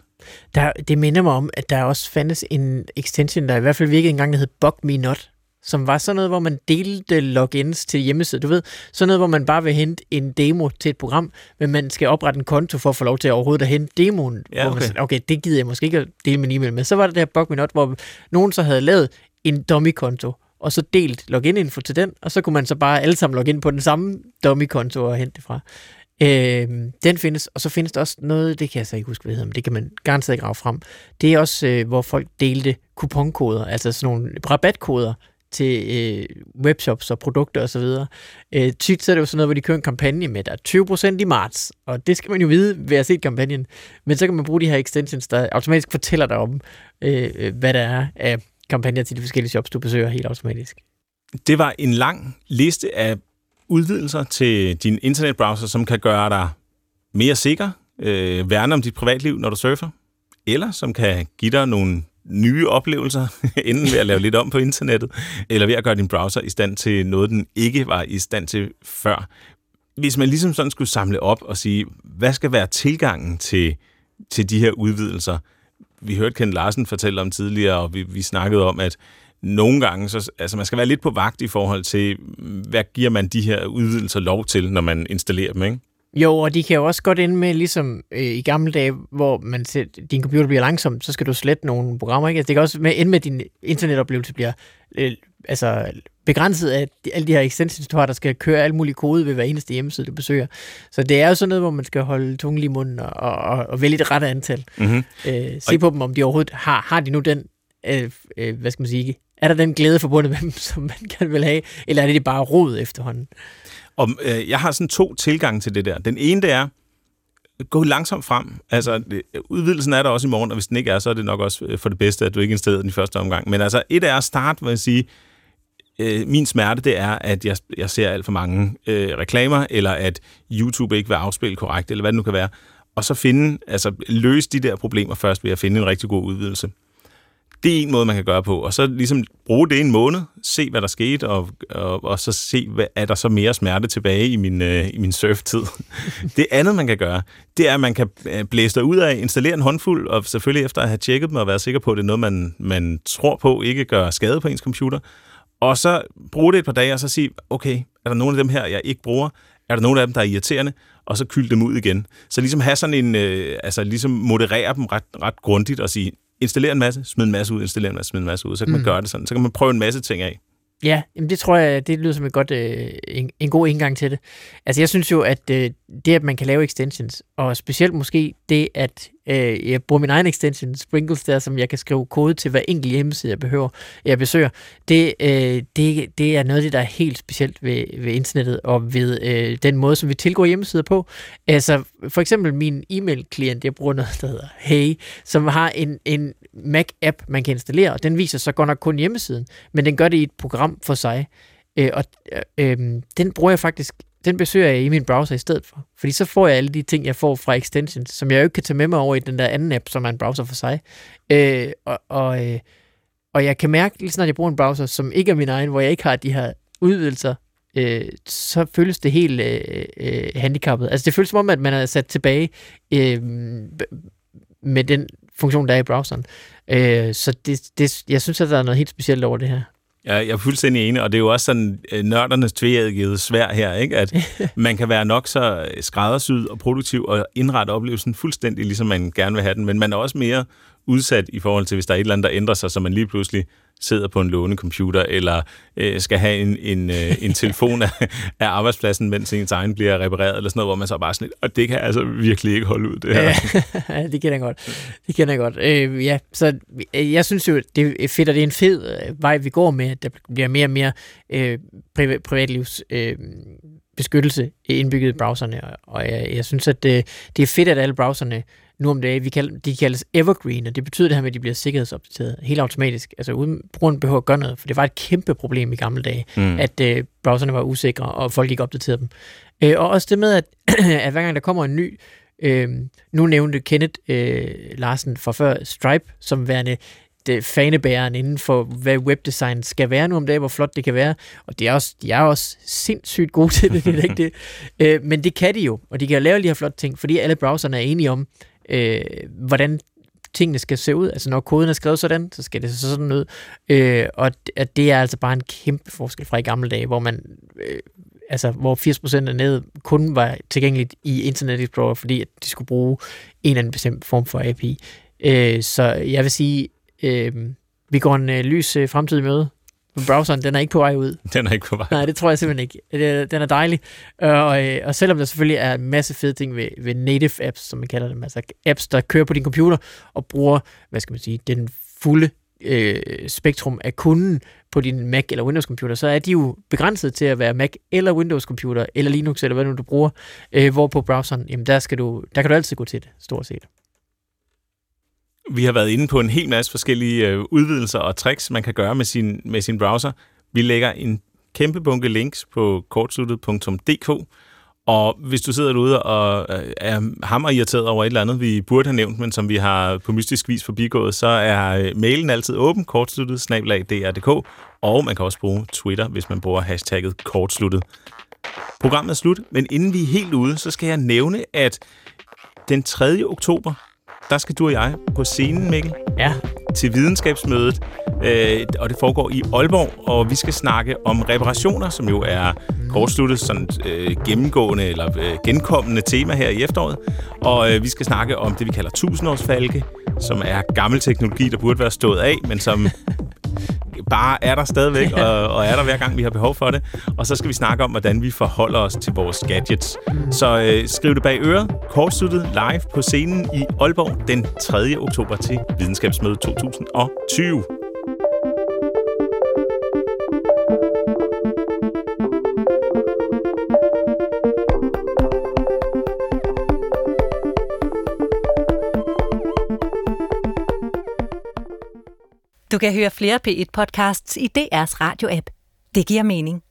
Der, det minder mig om, at der også fandtes en extension, der i hvert fald virkede engang, der hed Bug Me Not, som var sådan noget, hvor man delte logins til hjemmeside. Du ved, sådan noget, hvor man bare vil hente en demo til et program, men man skal oprette en konto for at få lov til at overhovedet at hente demoen. Ja, Hvor man okay. siger, okay, det gider jeg måske ikke at dele min e-mail med. Så var der det her Bug Me Not, hvor nogen så havde lavet en dummy-konto, og så delt login-info til den, og så kunne man så bare alle sammen logge ind på den samme dummy-konto og hente det fra. Øh, den findes, og så findes der også noget, det kan jeg så ikke huske, hvad det hedder, men det kan man garanteret grave frem. Det er også, øh, hvor folk delte kuponkoder, altså sådan nogle rabatkoder til øh, webshops og produkter osv. Øh, tit så er det jo sådan noget, hvor de kører en kampagne med, der er 20% i marts, og det skal man jo vide ved at se kampagnen. Men så kan man bruge de her extensions, der automatisk fortæller dig om, øh, øh, hvad der er af kampagner til de forskellige shops, du besøger helt automatisk. Det var en lang liste af udvidelser til din internetbrowser, som kan gøre dig mere sikker, øh, værne om dit privatliv, når du surfer, eller som kan give dig nogle nye oplevelser, enten ved at lave lidt om på internettet, eller ved at gøre din browser i stand til noget, den ikke var i stand til før. Hvis man ligesom sådan skulle samle op og sige, hvad skal være tilgangen til, til de her udvidelser? Vi hørte Ken Larsen fortælle om tidligere, og vi, vi snakkede om, at nogle gange, så, altså man skal være lidt på vagt i forhold til, hvad giver man de her udvidelser lov til, når man installerer dem, ikke? Jo, og de kan jo også godt ende med, ligesom øh, i gamle dage, hvor man ser, din computer bliver langsom, så skal du slette nogle programmer. Ikke? Altså, det kan også med, ende med, at din internetoplevelse bliver øh, altså, begrænset af alle de her extensions, du har, der skal køre alt muligt kode ved hver eneste hjemmeside, du besøger. Så det er jo sådan noget, hvor man skal holde tungen i munden og, og, og vælge det rette antal. Mm-hmm. Øh, se på dem, om de overhovedet har, har de nu den, øh, øh, hvad skal man sige, er der den glæde forbundet med dem, som man gerne vil have, eller er det bare rod efterhånden? Og øh, jeg har sådan to tilgange til det der. Den ene, det er, gå langsomt frem. Altså, udvidelsen er der også i morgen, og hvis den ikke er, så er det nok også øh, for det bedste, at du ikke installerer den i første omgang. Men altså, et er at starte med at sige, øh, min smerte, det er, at jeg, jeg ser alt for mange øh, reklamer, eller at YouTube ikke vil afspille korrekt, eller hvad det nu kan være. Og så finde, altså løse de der problemer først ved at finde en rigtig god udvidelse. Det er en måde, man kan gøre på. Og så ligesom bruge det en måned, se hvad der skete, og, og, og så se, hvad, er der så mere smerte tilbage i min, øh, i min surftid. det andet, man kan gøre, det er, at man kan øh, blæse dig ud af, installere en håndfuld, og selvfølgelig efter at have tjekket dem og være sikker på, at det er noget, man, man tror på ikke gør skade på ens computer. Og så bruge det et par dage, og så sige, okay, er der nogle af dem her, jeg ikke bruger? Er der nogle af dem, der er irriterende? Og så kylde dem ud igen. Så ligesom have sådan en, øh, altså ligesom moderere dem ret, ret grundigt og sige, installere en masse, smid en masse ud, installere en masse, smid en masse ud. Så kan man Mm. gøre det sådan. Så kan man prøve en masse ting af. Ja, jamen det tror jeg, det lyder som et godt, øh, en, en god indgang til det. Altså jeg synes jo, at øh, det, at man kan lave extensions, og specielt måske det, at øh, jeg bruger min egen extension, Sprinkles der, som jeg kan skrive kode til hver enkelt hjemmeside, jeg, behøver, jeg besøger, det, øh, det, det er noget af det, der er helt specielt ved, ved internettet, og ved øh, den måde, som vi tilgår hjemmesider på. Altså for eksempel min e-mail-klient, jeg bruger noget, der hedder Hey, som har en, en Mac-app, man kan installere, og den viser så godt nok kun hjemmesiden, men den gør det i et program for sig. Øh, og øh, øh, den bruger jeg faktisk, den besøger jeg i min browser i stedet for. Fordi så får jeg alle de ting, jeg får fra extensions, som jeg jo ikke kan tage med mig over i den der anden app, som er en browser for sig. Øh, og, og, øh, og jeg kan mærke, lige snart jeg bruger en browser, som ikke er min egen, hvor jeg ikke har de her udvidelser, øh, så føles det helt øh, øh, handicappet. Altså det føles som om, at man er sat tilbage øh, med den funktion, der er i browseren. Øh, så det, det, jeg synes, at der er noget helt specielt over det her. Ja, jeg er fuldstændig enig, og det er jo også sådan øh, nørdernes tværegivet svær her, ikke? at man kan være nok så skræddersyet og produktiv og indrette oplevelsen fuldstændig, ligesom man gerne vil have den, men man er også mere udsat i forhold til, hvis der er et eller andet, der ændrer sig, så man lige pludselig sidder på en lånecomputer, eller øh, skal have en, en, øh, en telefon af, af arbejdspladsen, mens ens egen bliver repareret, eller sådan noget, hvor man så bare sådan lidt, og det kan altså virkelig ikke holde ud, det her. Ja, det kender jeg godt. Det kender jeg godt. Øh, ja, så øh, jeg synes jo, det er fedt, og det er en fed øh, vej, vi går med, at der bliver mere og mere øh, privat, privatlivs øh, beskyttelse indbygget i browserne, og, og jeg, jeg synes, at det, det er fedt, at alle browserne nu om dagen, vi kalder, de kaldes evergreen, og det betyder det her med, at de bliver sikkerhedsopdateret helt automatisk, altså uden brugeren behøver at gøre noget, for det var et kæmpe problem i gamle dage, Mm. at øh, browserne var usikre, og folk ikke opdaterede dem. Øh, og også det med, at, at hver gang der kommer en ny, øh, nu nævnte Kenneth øh, Larsen fra før Stripe, som værende øh, fanebæreren inden for, hvad webdesign skal være nu om dagen, hvor flot det kan være. Og det er også, de er også sindssygt gode til det, det er ikke det. Øh, men det kan de jo, og de kan lave de her flotte ting, fordi alle browserne er enige om, øh, hvordan tingene skal se ud. Altså når koden er skrevet sådan, så skal det se sådan ud. Øh, og at det er altså bare en kæmpe forskel fra i gamle dage, hvor man øh, altså, hvor 80% af nettet kun var tilgængeligt i Internet Explorer, fordi at de skulle bruge en eller anden bestemt form for API. Øh, så jeg vil sige, øh, vi går en øh, lys øh, fremtid i møde. Browseren, den er ikke på vej ud. Den er ikke på vej. Nej, det tror jeg simpelthen ikke. Den er dejlig. Og, øh, og selvom der selvfølgelig er en masse fede ting ved, ved native apps, som man kalder dem, altså apps, der kører på din computer og bruger, hvad skal man sige, den fulde øh, spektrum af kunden på din Mac eller Windows computer, så er de jo begrænset til at være Mac eller Windows computer, eller Linux, eller hvad nu du bruger, øh, hvor på browseren, jamen der, skal du, der kan du altid gå til det, stort set. Vi har været inde på en hel masse forskellige øh, udvidelser og tricks, man kan gøre med sin, med sin browser. Vi lægger en kæmpe bunke links på kortsluttet.dk, og hvis du sidder derude og øh, er hammer irriteret over et eller andet, vi burde have nævnt, men som vi har på mystisk vis forbigået, så er øh, mailen altid åben, kortsluttet, snablag.dr.dk, og man kan også bruge Twitter, hvis man bruger hashtagget kortsluttet. Programmet er slut, men inden vi er helt ude, så skal jeg nævne, at den 3. oktober, der skal du og jeg på scenen, Mikkel. Ja. Til videnskabsmødet. Øh, og det foregår i Aalborg, og vi skal snakke om reparationer, som jo er kortsluttet sådan øh, gennemgående eller øh, genkommende tema her i efteråret. Og øh, vi skal snakke om det, vi kalder tusindårsfalke, som er gammel teknologi, der burde være stået af, men som bare er der stadigvæk, og, og er der hver gang, vi har behov for det. Og så skal vi snakke om, hvordan vi forholder os til vores gadgets. Så øh, skriv det bag øret. Kortsluttet live på scenen i Aalborg den 3. oktober til Videnskabsmøde 2020. Du kan høre flere P1-podcasts i DR's radio-app. Det giver mening.